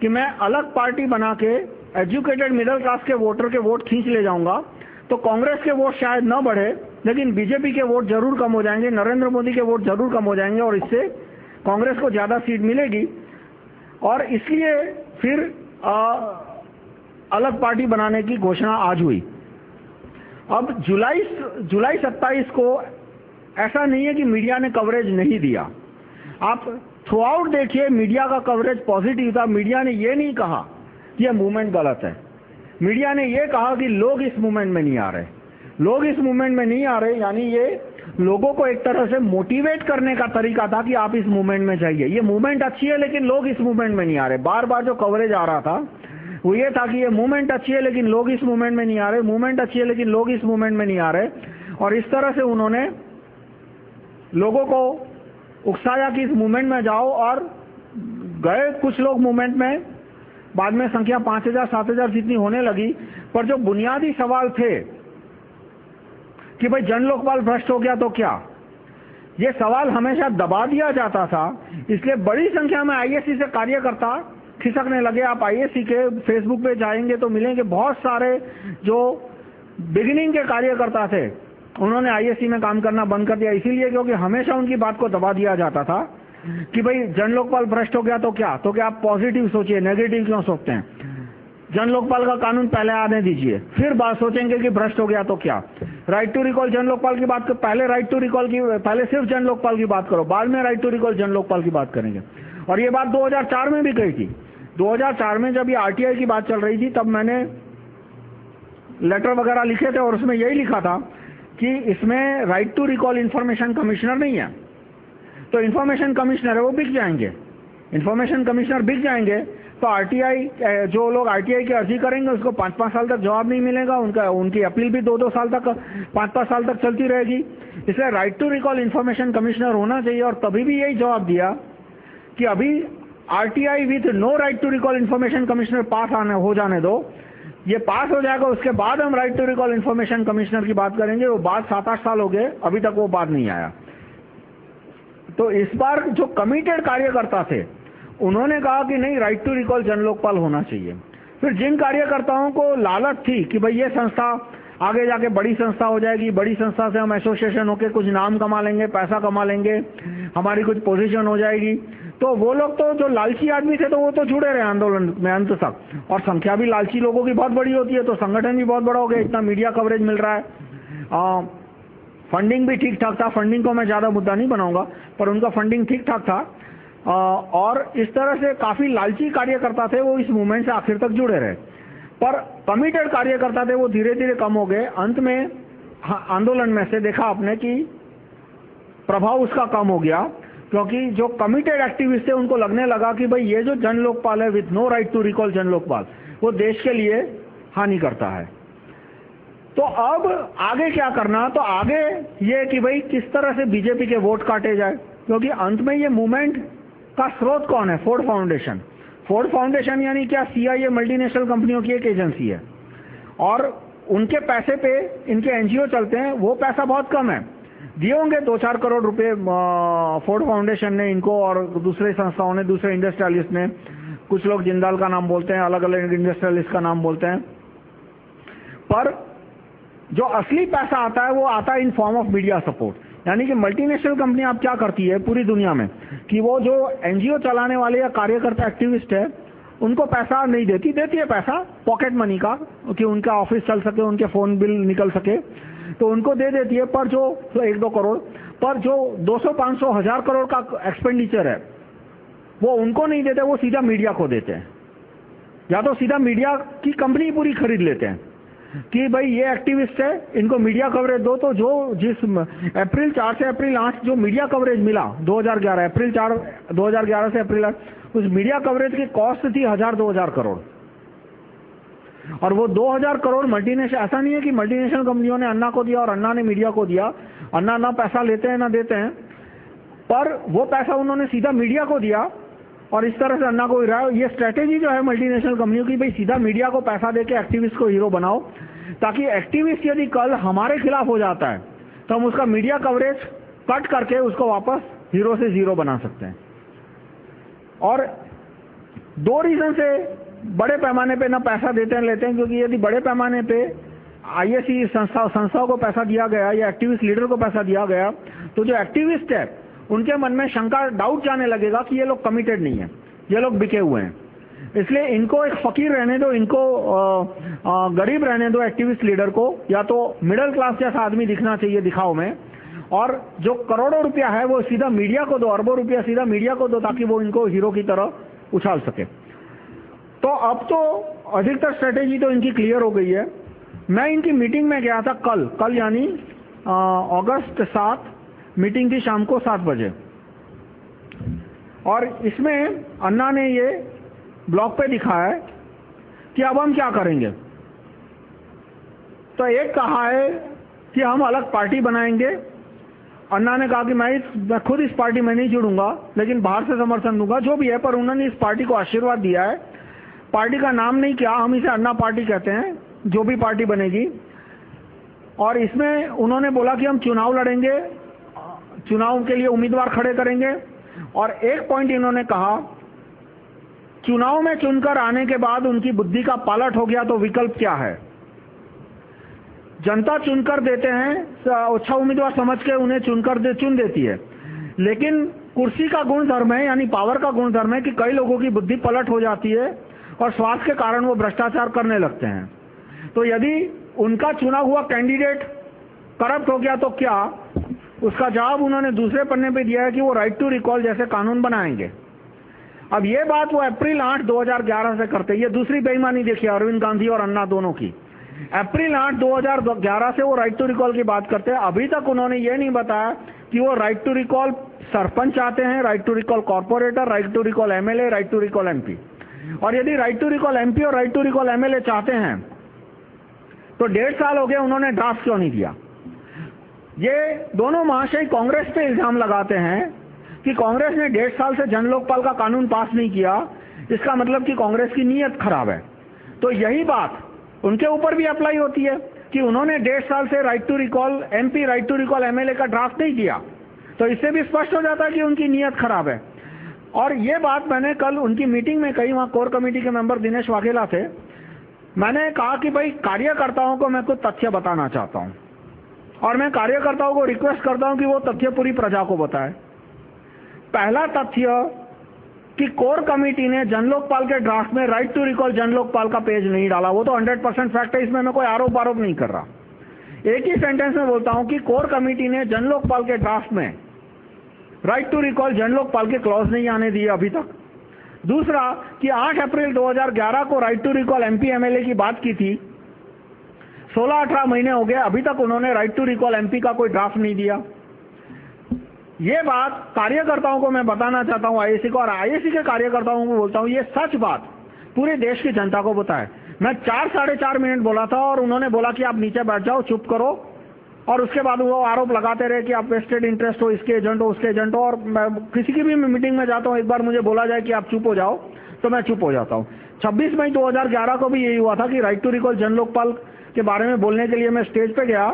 कि मैं अलग पार्टी बना के एजुकेटेड मिडिल क्लास के वोटर के वोट खींच ले जाऊँगा। तो कांग्रेस के वोट शायद न बढ़े लेकिन बीजेपी के वोट ज़रूर कम हो जाएँगे नरेंद्र मोदी के वोट ज़रूर कम हो जाएँगे और इससे कांग्रेस को ज़्यादा सीट मिलेगी। और इसलिए फिर आ, अलग पार्टी बनाने की घोषणा आज हुई। अब जुलाई जुलाई 27 को ऐसा नहीं है कि मीडिया ने कवरेज नहीं दिया। आप थ्रू आउट देखिए मीडिया का कवरेज पॉजिटिव था मीडिया ने यह नहीं कहा यह मूवमेंट गलत है। मीडिया ने यह कहा कि लोग इस मूवमेंट में नहीं आ रहे। लोग इस मूवमेंट में नहीं आ रहे, यानी ये लोगों को एक तरह से मोटिवेट करने का तरीका था कि आप इस मूवमेंट में जाइए। ये मूवमेंट अच्छी है, लेकिन लोग इस मूवमेंट में नहीं आ रहे। बार बार जो कवरेज आ रहा था, वो ये था कि ये मूवमेंट अच्छी है, लेकिन लोग इस मूवमेंट में नहीं आ रहे। मूवमेंट अच्छी है, लेकिन लोग इस मूवमेंट में नहीं आ रहे। और इस तरह से उन्होंने लोगों को उकसाया कि इस मूवमेंट में जाओ और गए। कुछ लोग मूवमेंट में बाद में संख्या पाँच हज़ार, सात हज़ार जितनी होने लगी, पर जो बुनियादी सवाल थे कि भाई जन लोकपाल भ्रष्ट हो गया तो क्या? ये सवाल हमेशा दबा दिया जाता था, इसलिए बड़ी संख्या में आईएससी से कार्यकर्ता खिसकने लगे। आप आईएससी के फेसबुक पे जाएँगे तो मिलेंगे बहुत सारे जो बिगिनिंग के कार्यकर्ता थे, उन्होंने आईएससी में काम करना बंद कर दिया, इसीलिए क्योंकि हमेशा उनकी बात को दबा दिया जाता था। कि भाई जन लोकपाल भ्रष्ट हो गया तो क्या? तो क्या आप पॉजिटिव सोचिए नेगेटिव क्यों सोचते हैं? जन लोकपाल का कानून पहले आने दीजिए, फिर बात सोचेंगे कि भ्रष्ट हो गया तो क्या? राइट टू रिकॉल जन लोकपाल की बात कर, पहले राइट टू रिकॉल की, पहले सिर्फ़ जन लोकपाल की बात करो, बाद में राइट टू रिकॉल जन लोकपाल की बात करेंगे। और ये बात 2004 में भी कही थी। 2004 में जब ये आरटीआई की बात चल रही थी, तब मैंने लेटर वगैरह लिखे थे और उसमें यही लिखा था कि इसमें right to recall information commissioner नहीं है। तो इंफॉर्मेशन कमिश्नर है, वो बिक जाएँगे। इंफॉर्मेशन कमिश्नर बिक जाएँगे तो आरटीआई जो लोग आरटीआई की अर्जी करेंगे, उसको पाँच पाँच साल तक जवाब नहीं मिलेगा, उनका, उनकी अपील भी दो दो साल तक पाँच पाँच साल तक चलती रहेगी। इसलिए right to recall information commissioner होना चाहिए, और तभी भी यही जवाब दिया कि अभी RTI with no right to recall information commissioner pass आने, हो जाने दो। ये पास हो जाएगा, उसके बाद हम right to recall information commissioner की बात करेंगे, वो बात सात आठ साल हो गए, अभी तक वो बात नहीं आया। तो इस बार जो कमिटेड कार्यकर्ता थे उन्होंने कहा कि नहीं राइट टू रिकॉल जन लोकपाल होना चाहिए। फिर जिन कार्यकर्ताओं को लालच थी कि भाई ये संस्था आगे जाके बड़ी संस्था हो जाएगी बड़ी संस्था से हम एसोसिएशन होके कुछ नाम कमा लेंगे पैसा कमा लेंगे हमारी कुछ पोजीशन हो जाएगी तो वो लोग तो जो लालची आदमी थे तो वो तो जुड़े रहे आंदोलन में अंत तक। और संख्या भी लालची लोगों की बहुत बड़ी होती है तो संगठन भी बहुत बड़ा हो गया इतना मीडिया कवरेज मिल रहा है। आ, फंडिंग भी ठीक ठाक था। फंडिंग को मैं ज़्यादा मुद्दा नहीं बनाऊँगा, पर उनका फंडिंग ठीक ठाक था। और इस तरह से काफ़ी लालची कार्यकर्ता थे, वो इस मूवमेंट से आखिर तक जुड़े रहे। पर कमिटेड कार्यकर्ता थे, वो धीरे धीरे कम हो गए। अंत में आंदोलन में से देखा आपने कि प्रभाव उसका कम हो गया, क्योंकि जो कमिटेड एक्टिविस्ट थे, उनको लगने लगा कि भाई ये जो जन लोकपाल है with no right to recall Jan Lokpal वो देश के लिए हानि करता है। तो अब आगे क्या करना? तो आगे ये कि भाई किस तरह से बीजेपी के वोट काटे जाए? क्योंकि अंत में ये मूवमेंट का स्रोत कौन है? फोर्ड फाउंडेशन फोर्ड फाउंडेशन यानी क्या? सीआईए मल्टीनेशनल कंपनियों की एक एजेंसी है। और उनके पैसे पे इनके एनजीओ चलते हैं, वो पैसा बहुत कम है। दिए होंगे दो चार करोड़ रुपए फोर्ड फाउंडेशन ने इनको और दूसरे संस्थाओं ने, दूसरे इंडस्ट्रियलिस्ट ने। कुछ लोग जिंदाल का नाम बोलते हैं अलग अलग इंडस्ट्रियलिस्ट का नाम बोलते हैं। पर जो असली पैसा आता है, वो आता है in form of media support यानी कि मल्टीनेशनल कंपनी आप क्या करती है पूरी दुनिया में? कि वो जो एनजीओ चलाने वाले या कार्यकर्ता एक्टिविस्ट है, उनको पैसा नहीं देती देती है पैसा पॉकेट मनी का, कि उनका ऑफ़िस चल सके, उनके फ़ोन बिल निकल सके। तो उनको दे देती है, पर जो तो एक दो करोड़, पर जो दो सौ 200 500 हज़ार करोड़ का एक्सपेंडिचर है, वो उनको नहीं देते, वो सीधा मीडिया को देते हैं। या तो सीधा मीडिया की कंपनी पूरी खरीद लेते हैं। कि भाई ये एक्टिविस्ट है, इनको मीडिया कवरेज दो तो जो जिस अप्रैल 4 से अप्रैल 8 जो मीडिया कवरेज मिला 2011 अप्रैल 4 2011 से अप्रैल 8 उस मीडिया कवरेज की कॉस्ट थी हज़ार, दो हज़ार करोड़। और वो 2000 करोड़ मल्टीनेशनल ऐसा नहीं है कि मल्टीनेशनल कंपनियों ने अन्ना को दिया और अन्ना ने मीडिया को दिया, अन्ना ना पैसा लेते हैं, ना देते हैं, पर वो पैसा उन्होंने सीधा मीडिया को दिया और इस तरह से अन्ना को गिराया ये स्ट्रेटेजी जो है मल्टीनेशनल कंपनियों की, भाई सीधा मीडिया को पैसा देके एक्टिविस्ट को हीरो बनाओ, ताकि एक्टिविस्ट यदि कल हमारे खिलाफ हो जाता है तो हम उसका मीडिया कवरेज कट करके उसको वापस हीरो से ज़ीरो बना सकते हैं। और दो रीजन से बड़े पैमाने पे ना पैसा देते हैं, लेते हैं, क्योंकि यदि बड़े पैमाने पे आईएससी संस्था, संस्थाओं को पैसा दिया गया या एक्टिविस्ट लीडर को पैसा दिया गया तो जो एक्टिविस्ट है उनके मन में शंका डाउट जाने लगेगा कि ये लोग कमिटेड नहीं है, ये लोग बिके हुए हैं। इसलिए इनको एक फकीर रहने दो, इनको गरीब रहने दो एक्टिविस्ट लीडर को, या तो मिडिल क्लास जैसा आदमी दिखना चाहिए दिखाओ में, और जो करोड़ों रुपया है वो सीधा मीडिया को दो, अरबों रुपया सीधा मीडिया को दो, ताकि वो इनको हीरो की तरह उछाल सके। तो अब तो अधिकतर स्ट्रेटेजी तो इनकी क्लियर हो गई है। मैं इनकी मीटिंग में गया था कल कल यानी अगस्त सात मीटिंग थी शाम को सात बजे। और इसमें अन्ना ने ये ब्लॉग पे दिखाया है कि अब हम क्या करेंगे। तो एक कहा है कि हम अलग पार्टी बनाएँगे। अन्ना ने कहा कि मैं इस, मैं खुद इस पार्टी में नहीं जुड़ूँगा, लेकिन बाहर से समर्थन दूँगा। जो भी है, पर उन्होंने इस पार्टी को आशीर्वाद दिया है। पार्टी का नाम नहीं किया, हम इसे अन्ना पार्टी कहते हैं, जो भी पार्टी बनेगी। और इसमें उन्होंने बोला कि हम चुनाव लड़ेंगे। चुनाव के लिए उम्मीदवार खड़े करेंगे। और एक पॉइंट इन्होंने कहा, चुनाव में चुनकर आने के बाद उनकी बुद्धि का पालट हो गया तो विकल्प क्या है? जनता चुनकर देते हैं अच्छा उम्मीदवार समझ के उन्हें चुनकर दे चुन देती है। लेकिन कुर्सी का गुण धर्म है, यानी पावर का गुण धर्म है कि कई लोगों की बुद्धि पलट हो जाती है और स्वास्थ्य के कारण वो भ्रष्टाचार करने लगते हैं। तो यदि उनका चुना हुआ कैंडिडेट करप्ट हो गया तो क्या? उसका जवाब उन्होंने दूसरे पन्ने पे दिया है कि वो राइट टू रिकॉल जैसे कानून बनाएँगे। अब ये बात वो अप्रैल 8 2011 से करते ये दूसरी बेईमानी देखिए, अरविंद गांधी और अन्ना दोनों की। अप्रैल 8 2011 से वो राइट टू रिकॉल की बात करते हैं। अभी तक उन्होंने ये नहीं बताया कि वो राइट टू रिकॉल सरपंच चाहते हैं right to recall corporator right to recall MLA right to recall MP और यदि राइट टू रिकॉल एमपी और राइट टू रिकॉल एमएलए चाहते हैं तो डेढ़ साल हो गए उन्होंने ड्राफ्ट क्यों नहीं दिया? ये दोनों महाशय कांग्रेस पे इल्ज़ाम लगाते हैं कि कांग्रेस ने डेढ़ साल से जन लोकपाल का कानून पास नहीं किया, इसका मतलब कि कांग्रेस की नीयत खराब है। तो यही बात उनके ऊपर भी अप्लाई होती है कि उन्होंने डेढ़ साल से right to recall MP right to recall MLA का ड्राफ्ट नहीं किया। तो इससे भी स्पष्ट हो जाता है कि उनकी नीयत खराब है। और ये बात मैंने कल उनकी मीटिंग में कही वहाँ कोर कमेटी के मेंबर दिनेश वाघेला थे मैंने कहा कि भाई कार्यकर्ताओं को मैं कुछ तथ्य बताना चाहता हूँ। और मैं कार्यकर्ताओं को रिक्वेस्ट करता हूँ कि वो तथ्य पूरी प्रजा को बताए। पहला तथ्य, कि कोर कमेटी ने जनलोकपाल के ड्राफ्ट में राइट टू रिकॉल जनलोकपाल का पेज नहीं डाला। वो तो 100 परसेंट फैक्ट है, इसमें मैं कोई आरोप आरोप नहीं कर रहा। एक ही सेंटेंस में बोलता हूँ कि कोर कमेटी ने जनलोकपाल के ड्राफ्ट में राइट टू रिकॉल जनलोकपाल के क्लॉज नहीं आने दिए अभी तक। दूसरा, कि 8 अप्रैल 2011 को right to recall MP MLA की बात की थी 16-18 महीने हो गए, अभी तक उन्होंने राइट टू रिकॉल एमपी का कोई ड्राफ्ट नहीं दिया। ये बात कार्यकर्ताओं को मैं बताना चाहता हूँ आईएसी को, और आईएसी के कार्यकर्ताओं को बोलता हूँ, ये सच बात पूरे देश की जनता को बताए। मैं चार, साढ़े चार मिनट बोला था, और उन्होंने बोला कि आप नीचे बैठ जाओ, चुप करो, और उसके बाद वो आरोप लगाते रहे कि आप वेस्टेड इंटरेस्ट हो, इसके एजेंट हो, उसके एजेंट हो, और मैं किसी की भी मीटिंग में जाता हूँ, एक बार मुझे बोला जाए कि आप चुप हो जाओ तो मैं चुप हो जाता हूँ। 26 मई 2011 को भी यही हुआ था कि राइट टू रिकॉल जन लोकपाल के बारे में बोलने के लिए मैं स्टेज पे गया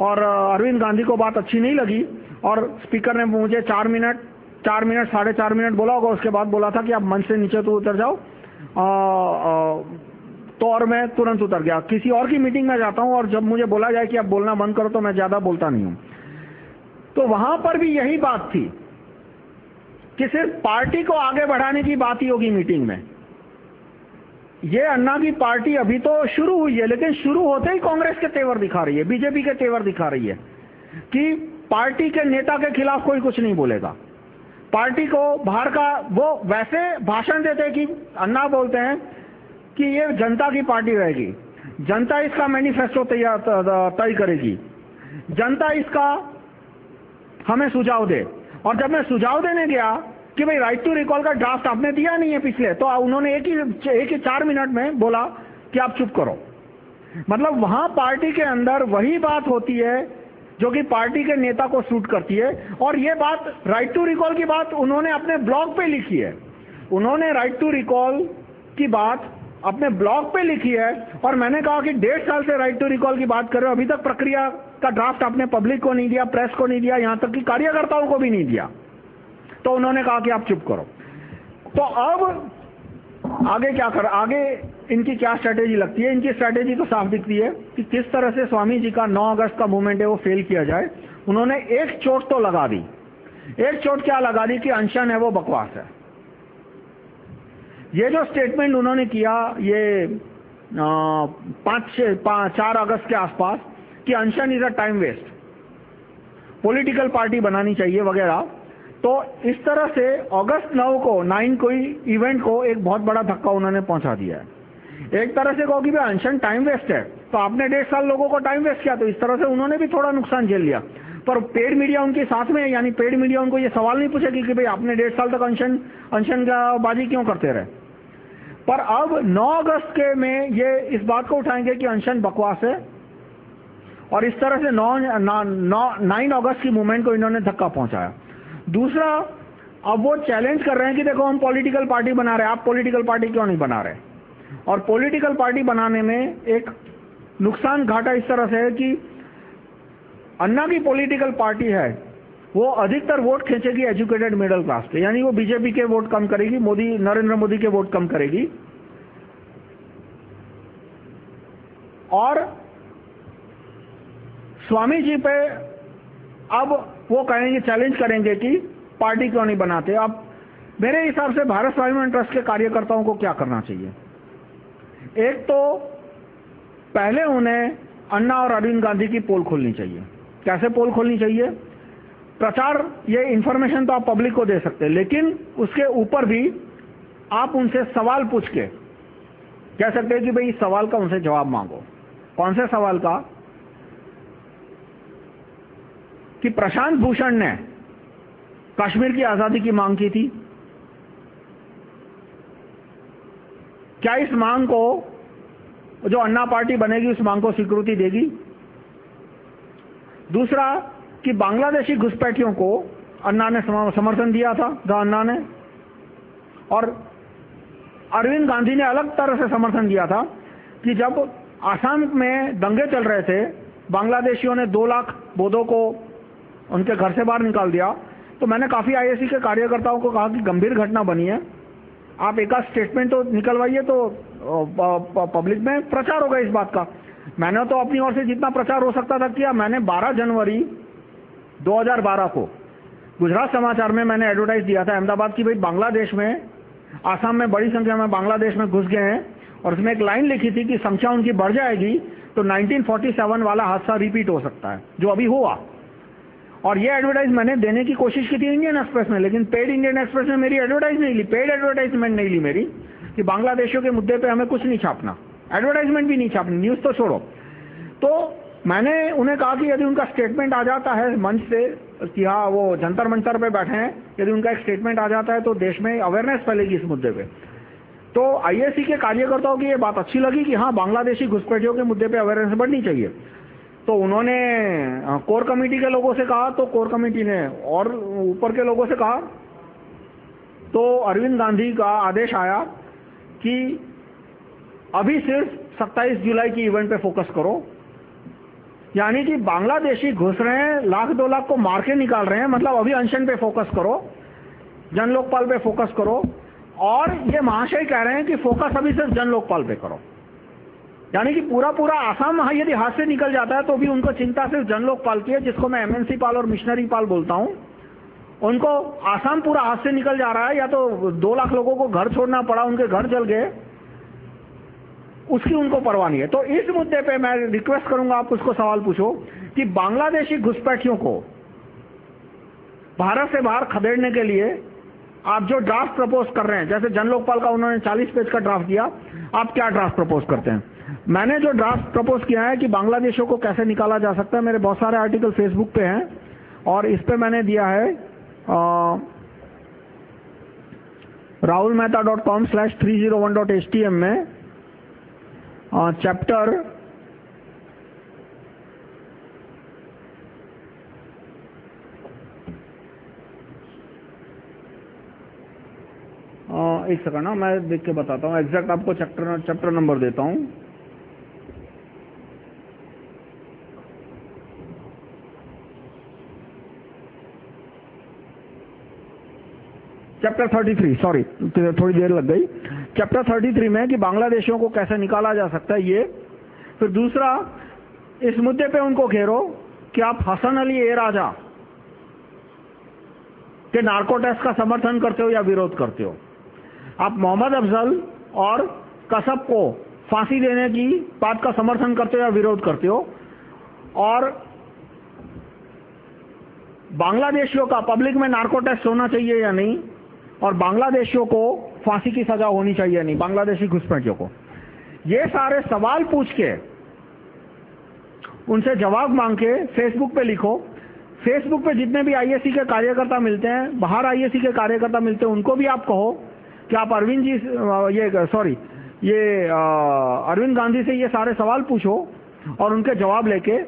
और अरविंद गांधी को बात अच्छी नहीं लगी और स्पीकर ने मुझे चार मिनट चार मिनट साढ़े चार मिनट बोला होगा। उसके बाद बोला था कि आप मंच से नीचे तो उतर जाओ। आ, आ, तो और मैं तुरंत उतर गया। किसी और की मीटिंग में जाता हूँ और जब मुझे बोला जाए कि आप बोलना बंद करो तो मैं ज़्यादा बोलता नहीं हूँ। तो वहाँ पर भी यही बात थी कि सिर्फ़ पार्टी को आगे बढ़ाने की बात ही होगी मीटिंग में। ये अन्ना की पार्टी अभी तो शुरू हुई है, लेकिन शुरू होते ही कांग्रेस के तेवर दिखा रही है, बीजेपी के तेवर दिखा रही है कि पार्टी के नेता के खिलाफ कोई कुछ नहीं बोलेगा। पार्टी को बाहर का, वो वैसे भाषण देते कि अन्ना बोलते हैं कि ये जनता की पार्टी रहेगी। जनता इसका मैनिफेस्टो तैयार, तय करेगी। जनता इसका हमें सुझाव दे। और जब मैं सुझाव देने गया कि भाई राइट टू रिकॉल का ड्राफ्ट आपने दिया नहीं है पिछले तो उन्होंने एक ही एक ही चार मिनट में बोला कि आप चुप करो। मतलब वहाँ पार्टी के अंदर वही बात होती है जो कि पार्टी के नेता को सूट करती है, और ये बात राइट टू रिकॉल की बात उन्होंने अपने ब्लॉग पे लिखी है। उन्होंने राइट टू रिकॉल की बात अपने ब्लॉग पे लिखी है, और मैंने कहा कि डेढ़ साल से राइट टू रिकॉल की बात कर रहे हो, अभी तक प्रक्रिया का ड्राफ्ट आपने पब्लिक को नहीं दिया प्रेस को नहीं दिया, यहाँ तक कि कार्यकर्ताओं को भी नहीं दिया। तो उन्होंने कहा कि आप चुप करो। तो अब आगे क्या कर, आगे इनकी क्या स्ट्रेटेजी लगती है? इनकी स्ट्रेटेजी तो साफ़ दिखती है कि किस तरह से स्वामी जी का 9 अगस्त का मूवमेंट है, वो फेल किया जाए। उन्होंने एक चोट तो लगा दी। एक चोट क्या लगा दी कि अनशन है, वो बकवास है। ये जो स्टेटमेंट उन्होंने किया, ये पाँच छह चार अगस्त के आसपास कि अनशन is a time waste political party बनानी चाहिए वगैरह। तो इस तरह से अगस्त 9 को 9 कोई इवेंट को एक बहुत बड़ा धक्का उन्होंने पहुँचा दिया है। एक तरह से कहो कि भाई अनशन टाइम वेस्ट है तो आपने डेढ़ साल लोगों को टाइम वेस्ट किया तो इस तरह से उन्होंने भी थोड़ा नुकसान झेल लिया। पर पेड मीडिया उनके साथ में यानी पेड मीडिया उनको ये सवाल नहीं पूछेगी कि भाई आपने डेढ़ साल तक अनशन अनशन का बाजी क्यों करते रहे? पर अब 9 अगस्त के में ये इस बात को उठाएँगे कि अनशन बकवास है, और इस तरह से 9 नाइन अगस्त की मूवमेंट को इन्होंने धक्का पहुँचाया। दूसरा, अब वो चैलेंज कर रहे हैं कि देखो हम पॉलिटिकल पार्टी बना रहे हैं। आप पॉलिटिकल पार्टी क्यों नहीं बना रहे? और पॉलिटिकल पार्टी बनाने में एक नुकसान घाटा इस तरह से है कि अन्ना की पॉलिटिकल पार्टी है, वो अधिकतर वोट खींचेगी एजुकेटेड मिडिल क्लास पे। यानी वो बीजेपी के वोट कम करेगी, मोदी, नरेंद्र मोदी के वोट कम करेगी। और स्वामी जी पे अब वो कहेंगे चैलेंज करेंगे कि पार्टी क्यों नहीं बनाते? अब मेरे हिसाब से भारत स्वाभिमान ट्रस्ट के कार्यकर्ताओं को क्या करना चाहिए? एक तो पहले उन्हें अन्ना और अरविंद गांधी की पोल खोलनी चाहिए। कैसे पोल खोलनी चाहिए? प्रचार, ये इंफॉर्मेशन तो आप पब्लिक को दे सकते हैं, लेकिन उसके ऊपर भी आप उनसे सवाल पूछ के कह सकते हैं कि भाई इस सवाल का उनसे जवाब मांगो। कौन से सवाल का? कि प्रशांत भूषण ने कश्मीर की आज़ादी की मांग की थी। क्या इस मांग को, जो अन्ना पार्टी बनेगी, उस मांग को स्वीकृति देगी? दूसरा, कि बांग्लादेशी घुसपैठियों को अन्ना ने समर्थन दिया था, द अन्ना ने, और अरविंद गांधी ने अलग तरह से समर्थन दिया था कि जब आसाम में दंगे चल रहे थे, बांग्लादेशियों ने दो लाख बोधों को उनके घर से बाहर निकाल दिया। तो मैंने काफ़ी आईएसी के कार्यकर्ताओं को कहा कि गंभीर घटना बनी है। आप एक आध स्टेटमेंट तो निकलवाइए तो पब्लिक में प्रचार होगा इस बात का। मैंने तो अपनी ओर से जितना प्रचार हो सकता था किया। मैंने 12 जनवरी 2012 को गुजरात समाचार में मैंने एडवर्टाइज दिया था अहमदाबाद की, भाई, बांग्लादेश में, आसाम में बड़ी संख्या में बांग्लादेश में घुस गए हैं और उसमें एक लाइन लिखी थी कि संख्या उनकी बढ़ जाएगी तो 1947 वाला हादसा रिपीट हो सकता है, जो अभी हुआ। और ये एडवर्टाइज मैंने देने की कोशिश की थी इंडियन एक्सप्रेस में, लेकिन पेड इंडियन एक्सप्रेस में मेरी एडवर्टाइज नहीं ली पेड एडवर्टाइजमेंट नहीं ली मेरी, कि बांग्लादेशियों के मुद्दे पे हमें कुछ नहीं छापना। एडवर्टाइजमेंट भी नहीं छापनी न्यूज़ तो छोड़ो। तो मैंने उन्हें कहा कि यदि उनका स्टेटमेंट आ जाता है मंच से, कि हाँ वो जंतर मंतर पे बैठे हैं, यदि उनका एक स्टेटमेंट आ जाता है तो देश में अवेयरनेस फैलेगी इस मुद्दे पे। तो आईएससी के कार्यकर्ताओं की ये बात अच्छी लगी कि हाँ बांग्लादेशी घुसपैठियों के मुद्दे पे अवेयरनेस बढ़नी चाहिए। तो उन्होंने कोर कमेटी के लोगों से कहा तो कोर कमेटी ने, और ऊपर के लोगों से कहा। तो अरविंद गांधी का आदेश आया कि अभी सिर्फ़ 27 जुलाई की इवेंट पे फोकस करो। यानी कि बांग्लादेशी घुस रहे हैं, लाख दो लाख को मार के निकाल रहे हैं मतलब अभी अनशन पे फोकस करो जन लोकपाल पे फोकस करो। और ये महाशय कह रहे हैं कि फोकस अभी सिर्फ़ जन लोकपाल पे करो। यानी कि पूरा पूरा आसाम यदि हाथ से निकल जाता है तो भी उनको चिंता सिर्फ़ जन लोकपाल की है, जिसको मैं एमएनसी पाल और मिशनरी पाल बोलता हूँ। उनको आसाम पूरा हाथ से निकल जा रहा है, या तो दो लाख लोगों को घर छोड़ना पड़ा, उनके घर जल गए, उसकी उनको परवाह नहीं है। तो इस मुद्दे पे मैं रिक्वेस्ट करूँगा, आप उसको सवाल पूछो, कि बांग्लादेशी घुसपैठियों को भारत से बाहर खदेड़ने के लिए आप जो ड्राफ्ट प्रपोज कर रहे हैं, जैसे जन लोकपाल का उन्होंने 40 पेज का ड्राफ्ट दिया आप क्या ड्राफ्ट प्रपोज करते हैं? मैंने जो ड्राफ्ट प्रपोज किया है कि बांग्लादेशों को कैसे निकाला जा सकता है, मेरे बहुत सारे आर्टिकल फेसबुक पे हैं, और इस पे मैंने दिया है Rahul Mehta dot com slash three zero one dot T M में चैप्टर एक सेकंड ना मैं देख के बताता हूँ एग्जैक्ट आपको चैप्टर चैप्टर नंबर देता हूँ। चैप्टर 33 सॉरी थोड़ी देर लग गई। चैप्टर 33 में कि बांग्लादेशियों को कैसे निकाला जा सकता है ये। फिर दूसरा, इस मुद्दे पे उनको घेरो कि आप हसन अली ए राजा के नार्को टेस्ट का समर्थन करते हो या विरोध करते हो। आप मोहम्मद अफजल और कसब को फांसी देने की बात का समर्थन करते हो या विरोध करते हो। और बांग्लादेशियों का पब्लिक में नार्को टेस्ट होना चाहिए या नहीं और बांग्लादेशियों को फांसी की सजा होनी चाहिए नहीं, बांग्लादेशी घुसपैठियों को। ये सारे सवाल पूछ के, उनसे जवाब मांग के फेसबुक पे लिखो। फेसबुक पे जितने भी आईएससी के कार्यकर्ता मिलते हैं, बाहर आईएससी के कार्यकर्ता मिलते हैं, उनको भी आप कहो कि आप अरविंद जी, ये सॉरी ये अरविंद गांधी से ये सारे सवाल पूछो और उनके जवाब लेके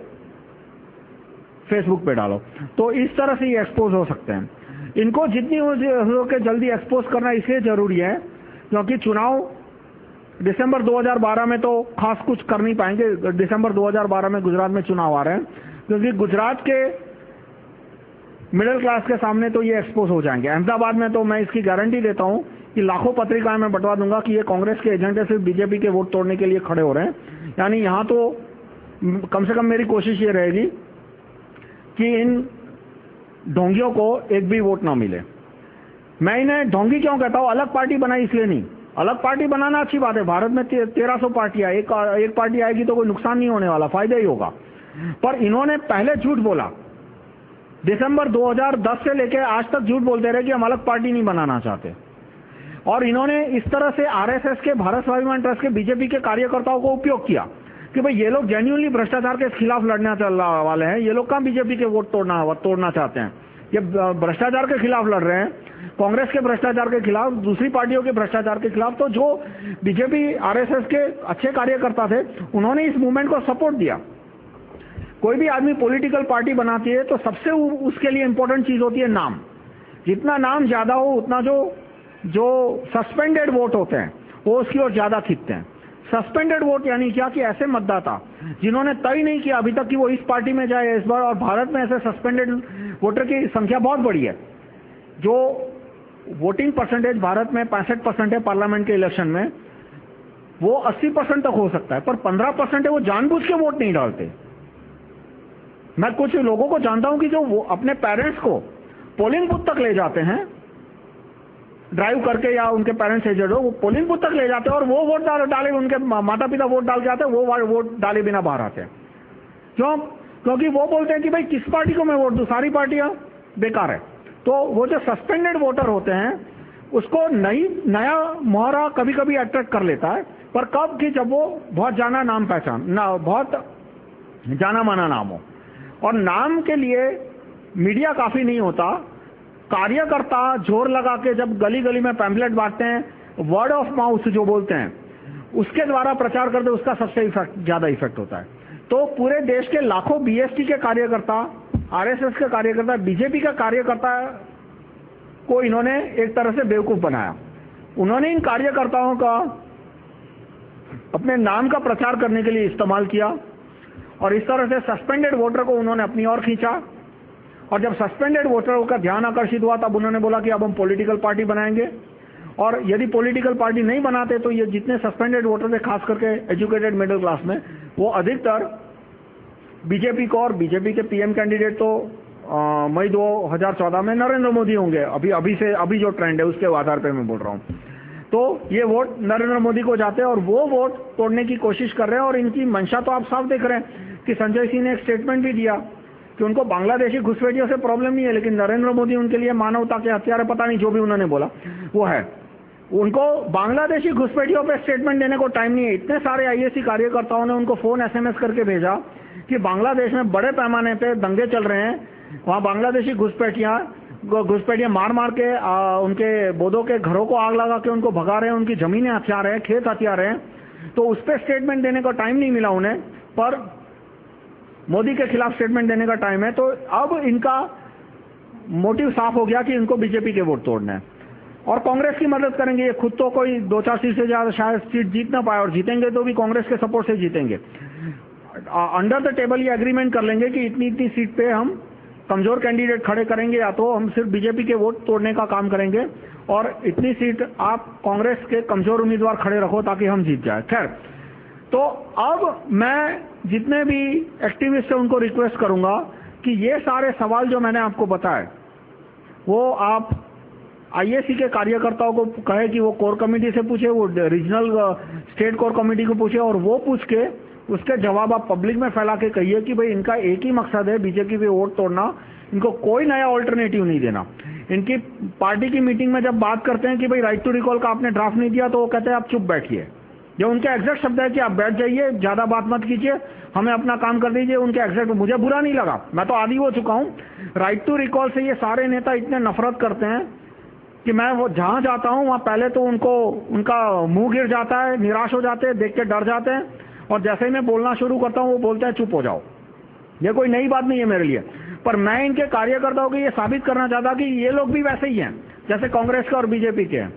फेसबुक पे डालो। तो इस तरह से ये एक्सपोज हो सकते हैं। इनको जितनी हो के जल्दी एक्सपोज करना इसलिए ज़रूरी है, क्योंकि चुनाव दिसंबर 2012 में तो खास कुछ कर नहीं पाएँगे। दिसंबर 2012 में गुजरात में चुनाव आ रहे हैं, क्योंकि गुजरात के मिडिल क्लास के सामने तो ये एक्सपोज हो जाएँगे। अहमदाबाद में तो मैं इसकी गारंटी देता हूँ कि लाखों पत्रिकाएँ मैं बंटवा दूँगा कि ये कांग्रेस के एजेंट है, सिर्फ़ बीजेपी के वोट तोड़ने के लिए खड़े हो रहे हैं। यानी यहाँ तो कम से कम मेरी कोशिश ये रहेगी कि इन ढोंगियों को एक भी वोट ना मिले। मैं इन्हें ढोंगी क्यों कहता हूँ? अलग पार्टी बनाई इसलिए नहीं। अलग पार्टी बनाना अच्छी बात है। भारत में तेरह सौ पार्टियाँ एक एक पार्टी आएगी तो कोई नुकसान नहीं होने वाला। फ़ायदा ही होगा। पर इन्होंने पहले झूठ बोला। दिसंबर 2010 से लेकर आज तक झूठ बोलते रहे कि हम अलग पार्टी नहीं बनाना चाहते। और इन्होंने इस तरह से आरएसएस के, भारत स्वाभिमान ट्रस्ट के, बीजेपी के कार्यकर्ताओं को उपयोग किया। कि भाई ये लोग जेन्यूनली भ्रष्टाचार के खिलाफ लड़ने चल वाले हैं, ये लोग कहाँ बीजेपी के वोट तोड़ना तोड़ना चाहते हैं? ये भ्रष्टाचार के खिलाफ लड़ रहे हैं, कांग्रेस के भ्रष्टाचार के खिलाफ, दूसरी पार्टियों के भ्रष्टाचार के खिलाफ तो जो बीजेपी आरएसएस के अच्छे कार्यकर्ता थे, उन्होंने इस मूवमेंट को सपोर्ट दिया। कोई भी आदमी पॉलिटिकल पार्टी बनाती है तो सबसे उसके लिए इंपॉर्टेंट चीज़ होती है नाम। जितना नाम ज़्यादा हो, उतना जो जो सस्पेंडेड वोट होते हैं, वो उसकी ओर ज़्यादा खींचते हैं। सस्पेंडेड वोट यानी क्या कि ऐसे मतदाता जिन्होंने तय नहीं किया अभी तक कि वो इस पार्टी में जाए इस बार, और भारत में ऐसे सस्पेंडेड वोटर की संख्या बहुत बड़ी है। जो वोटिंग परसेंटेज भारत में पैंसठ परसेंट है पार्लियामेंट के इलेक्शन में, वो 80 परसेंट तक हो सकता है, पर 15 परसेंट है वो जानबूझ के वोट नहीं डालते। मैं कुछ लोगों को जानता हूँ कि जो अपने पेरेंट्स को पोलिंग बूथ तक ले जाते हैं ड्राइव करके या उनके पेरेंट्स एजेड हो वो पोलिंग बूथ तक ले जाते हैं और वो वोट डाल डाले, उनके माता पिता वोट डाल के आते हैं, वो वोट डाले बिना बाहर आते हैं। क्यों? क्योंकि वो बोलते हैं कि भाई, किस पार्टी को मैं वोट दू? सारी पार्टियाँ बेकार है। तो वो जो सस्पेंडेड वोटर होते हैं, उसको नई, नया मोहरा कभी कभी अट्रैक्ट कर लेता है, पर कब कि जब वो बहुत जाना नाम पहचान, ना, बहुत जाना माना नाम हो। और नाम के लिए मीडिया काफ़ी नहीं होता कार्यकर्ता ज़ोर लगा के जब गली गली में पैम्पलेट बांटते हैं वर्ड ऑफ़ माउथ जो बोलते हैं, उसके द्वारा प्रचार करते हैं, उसका सबसे इफ़ेक्ट ज़्यादा इफ़ेक्ट होता है। तो पूरे देश के लाखों बीएसटी के कार्यकर्ता आरएसएस के कार्यकर्ता बीजेपी का कार्यकर्ता को इन्होंने एक तरह से बेवकूफ़ बनाया। उन्होंने इन कार्यकर्ताओं का अपने नाम का प्रचार करने के लिए इस्तेमाल किया और इस तरह से सस्पेंडेड वोटर को उन्होंने अपनी ओर खींचा। और जब सस्पेंडेड वोटरों का ध्यान आकर्षित हुआ, तब उन्होंने बोला कि अब हम पॉलिटिकल पार्टी बनाएँगे। और यदि पॉलिटिकल पार्टी नहीं बनाते तो ये जितने सस्पेंडेड वोटर थे, खास करके एजुकेटेड मिडिल क्लास में, वो अधिकतर बीजेपी को और बीजेपी के पीएम कैंडिडेट तो मई 2014 में नरेंद्र मोदी होंगे। अभी अभी से, अभी जो ट्रेंड है, उसके आधार पर मैं बोल रहा हूँ। तो ये वोट नरेंद्र मोदी को जाते हैं और वो वोट तोड़ने की कोशिश कर रहे हैं और इनकी मंशा तो आप साफ़ देख रहे हैं कि संजय सिंह ने एक स्टेटमेंट भी दिया कि उनको बांग्लादेशी घुसपैठियों से प्रॉब्लम नहीं है लेकिन नरेंद्र मोदी उनके लिए मानवता के हथियार पता नहीं जो भी उन्होंने बोला वो है। उनको बांग्लादेशी घुसपैठियों पर स्टेटमेंट देने को टाइम नहीं है। इतने सारे आईएससी कार्यकर्ताओं ने उनको फ़ोन एसएमएस करके भेजा कि बांग्लादेश में बड़े पैमाने पे दंगे चल रहे हैं। वहाँ बांग्लादेशी घुसपैठियाँ घुसपैठियाँ मार मार के आ, उनके बोधों के घरों को आग लगा के उनको भगा रहे हैं उनकी जमीनें हथियार हैं खेत हथियार हैं। तो उस पर स्टेटमेंट देने का टाइम नहीं मिला उन्हें। पर मोदी के खिलाफ स्टेटमेंट देने का टाइम है तो अब इनका मोटिव साफ़ हो गया कि इनको बीजेपी के वोट तोड़ना है। और कांग्रेस की मदद करेंगे, ये खुद तो कोई दो चार सीट से ज़्यादा शायद सीट जीत ना पाए, और जीतेंगे तो भी कांग्रेस के सपोर्ट से जीतेंगे। अंडर द टेबल ये एग्रीमेंट कर लेंगे कि इतनी इतनी सीट पे हम कमज़ोर कैंडिडेट खड़े करेंगे, या तो हम सिर्फ़ बीजेपी के वोट तोड़ने का काम करेंगे, और इतनी सीट आप कांग्रेस के कमज़ोर उम्मीदवार खड़े रखो ताकि हम जीत जाए। खैर तो अब मैं जितने भी एक्टिविस्ट हैं, उनको रिक्वेस्ट करूँगा कि ये सारे सवाल जो मैंने आपको बताए, वो आप आईएसी के कार्यकर्ताओं को कहे कि वो कोर कमेटी से पूछे, वो रीजनल स्टेट कोर कमेटी को पूछे, और वो पूछ के उसके जवाब आप पब्लिक में फैला के कहिए कि भाई इनका एक ही मकसद है बीजेपी पे वोट तोड़ना, इनको कोई नया ऑल्टरनेटिव नहीं देना। इनकी पार्टी की मीटिंग में जब बात करते हैं कि भाई राइट टू रिकॉल का आपने ड्राफ्ट नहीं दिया तो वो कहते हैं, आप चुप बैठिए। जो उनके एग्जैक्ट शब्द है कि आप बैठ जाइए, ज़्यादा बात मत कीजिए, हमें अपना काम कर दीजिए, उनके एग्जैक्ट मुझे बुरा नहीं लगा, मैं तो आदि हो चुका हूँ। राइट टू रिकॉल से ये सारे नेता इतने नफरत करते हैं कि मैं वो जहाँ जाता हूँ, वहाँ पहले तो उनको, उनका मुँह गिर जाता है, निराश हो जाते हैं, देख के डर जाते हैं। और जैसे ही मैं बोलना शुरू करता हूँ, वो बोलते हैं, चुप हो जाओ। ये कोई नई बात नहीं है मेरे लिए। पर मैं इनके कार्यकर्ताओं को ये साबित करना चाहता कि ये लोग भी वैसे ही हैं, जैसे कांग्रेस के और बीजेपी के हैं।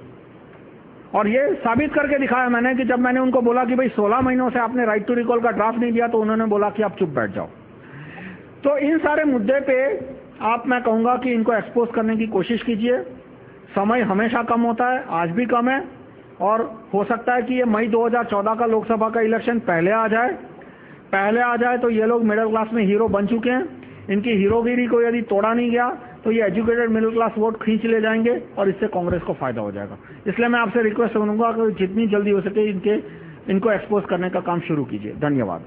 और ये साबित करके दिखाया मैंने कि जब मैंने उनको बोला कि भाई 16 महीनों से आपने राइट टू रिकॉल का ड्राफ्ट नहीं दिया तो उन्होंने बोला कि आप चुप बैठ जाओ। तो इन सारे मुद्दे पे आप, मैं कहूँगा कि इनको एक्सपोज करने की कोशिश कीजिए। समय हमेशा कम होता है, आज भी कम है, और हो सकता है कि ये मई 2014 का लोकसभा का इलेक्शन पहले आ जाए। पहले आ जाए तो ये लोग मिडिल क्लास में हीरो बन चुके हैं। इनकी हीरोगिरी को यदि तोड़ा नहीं गया तो ये एजुकेटेड मिडिल क्लास वोट खींच ले जाएँगे और इससे कांग्रेस को फ़ायदा हो जाएगा। इसलिए मैं आपसे रिक्वेस्ट करूँगा कि जितनी जल्दी हो सके इनके, इनको एक्सपोज करने का काम शुरू कीजिए। धन्यवाद।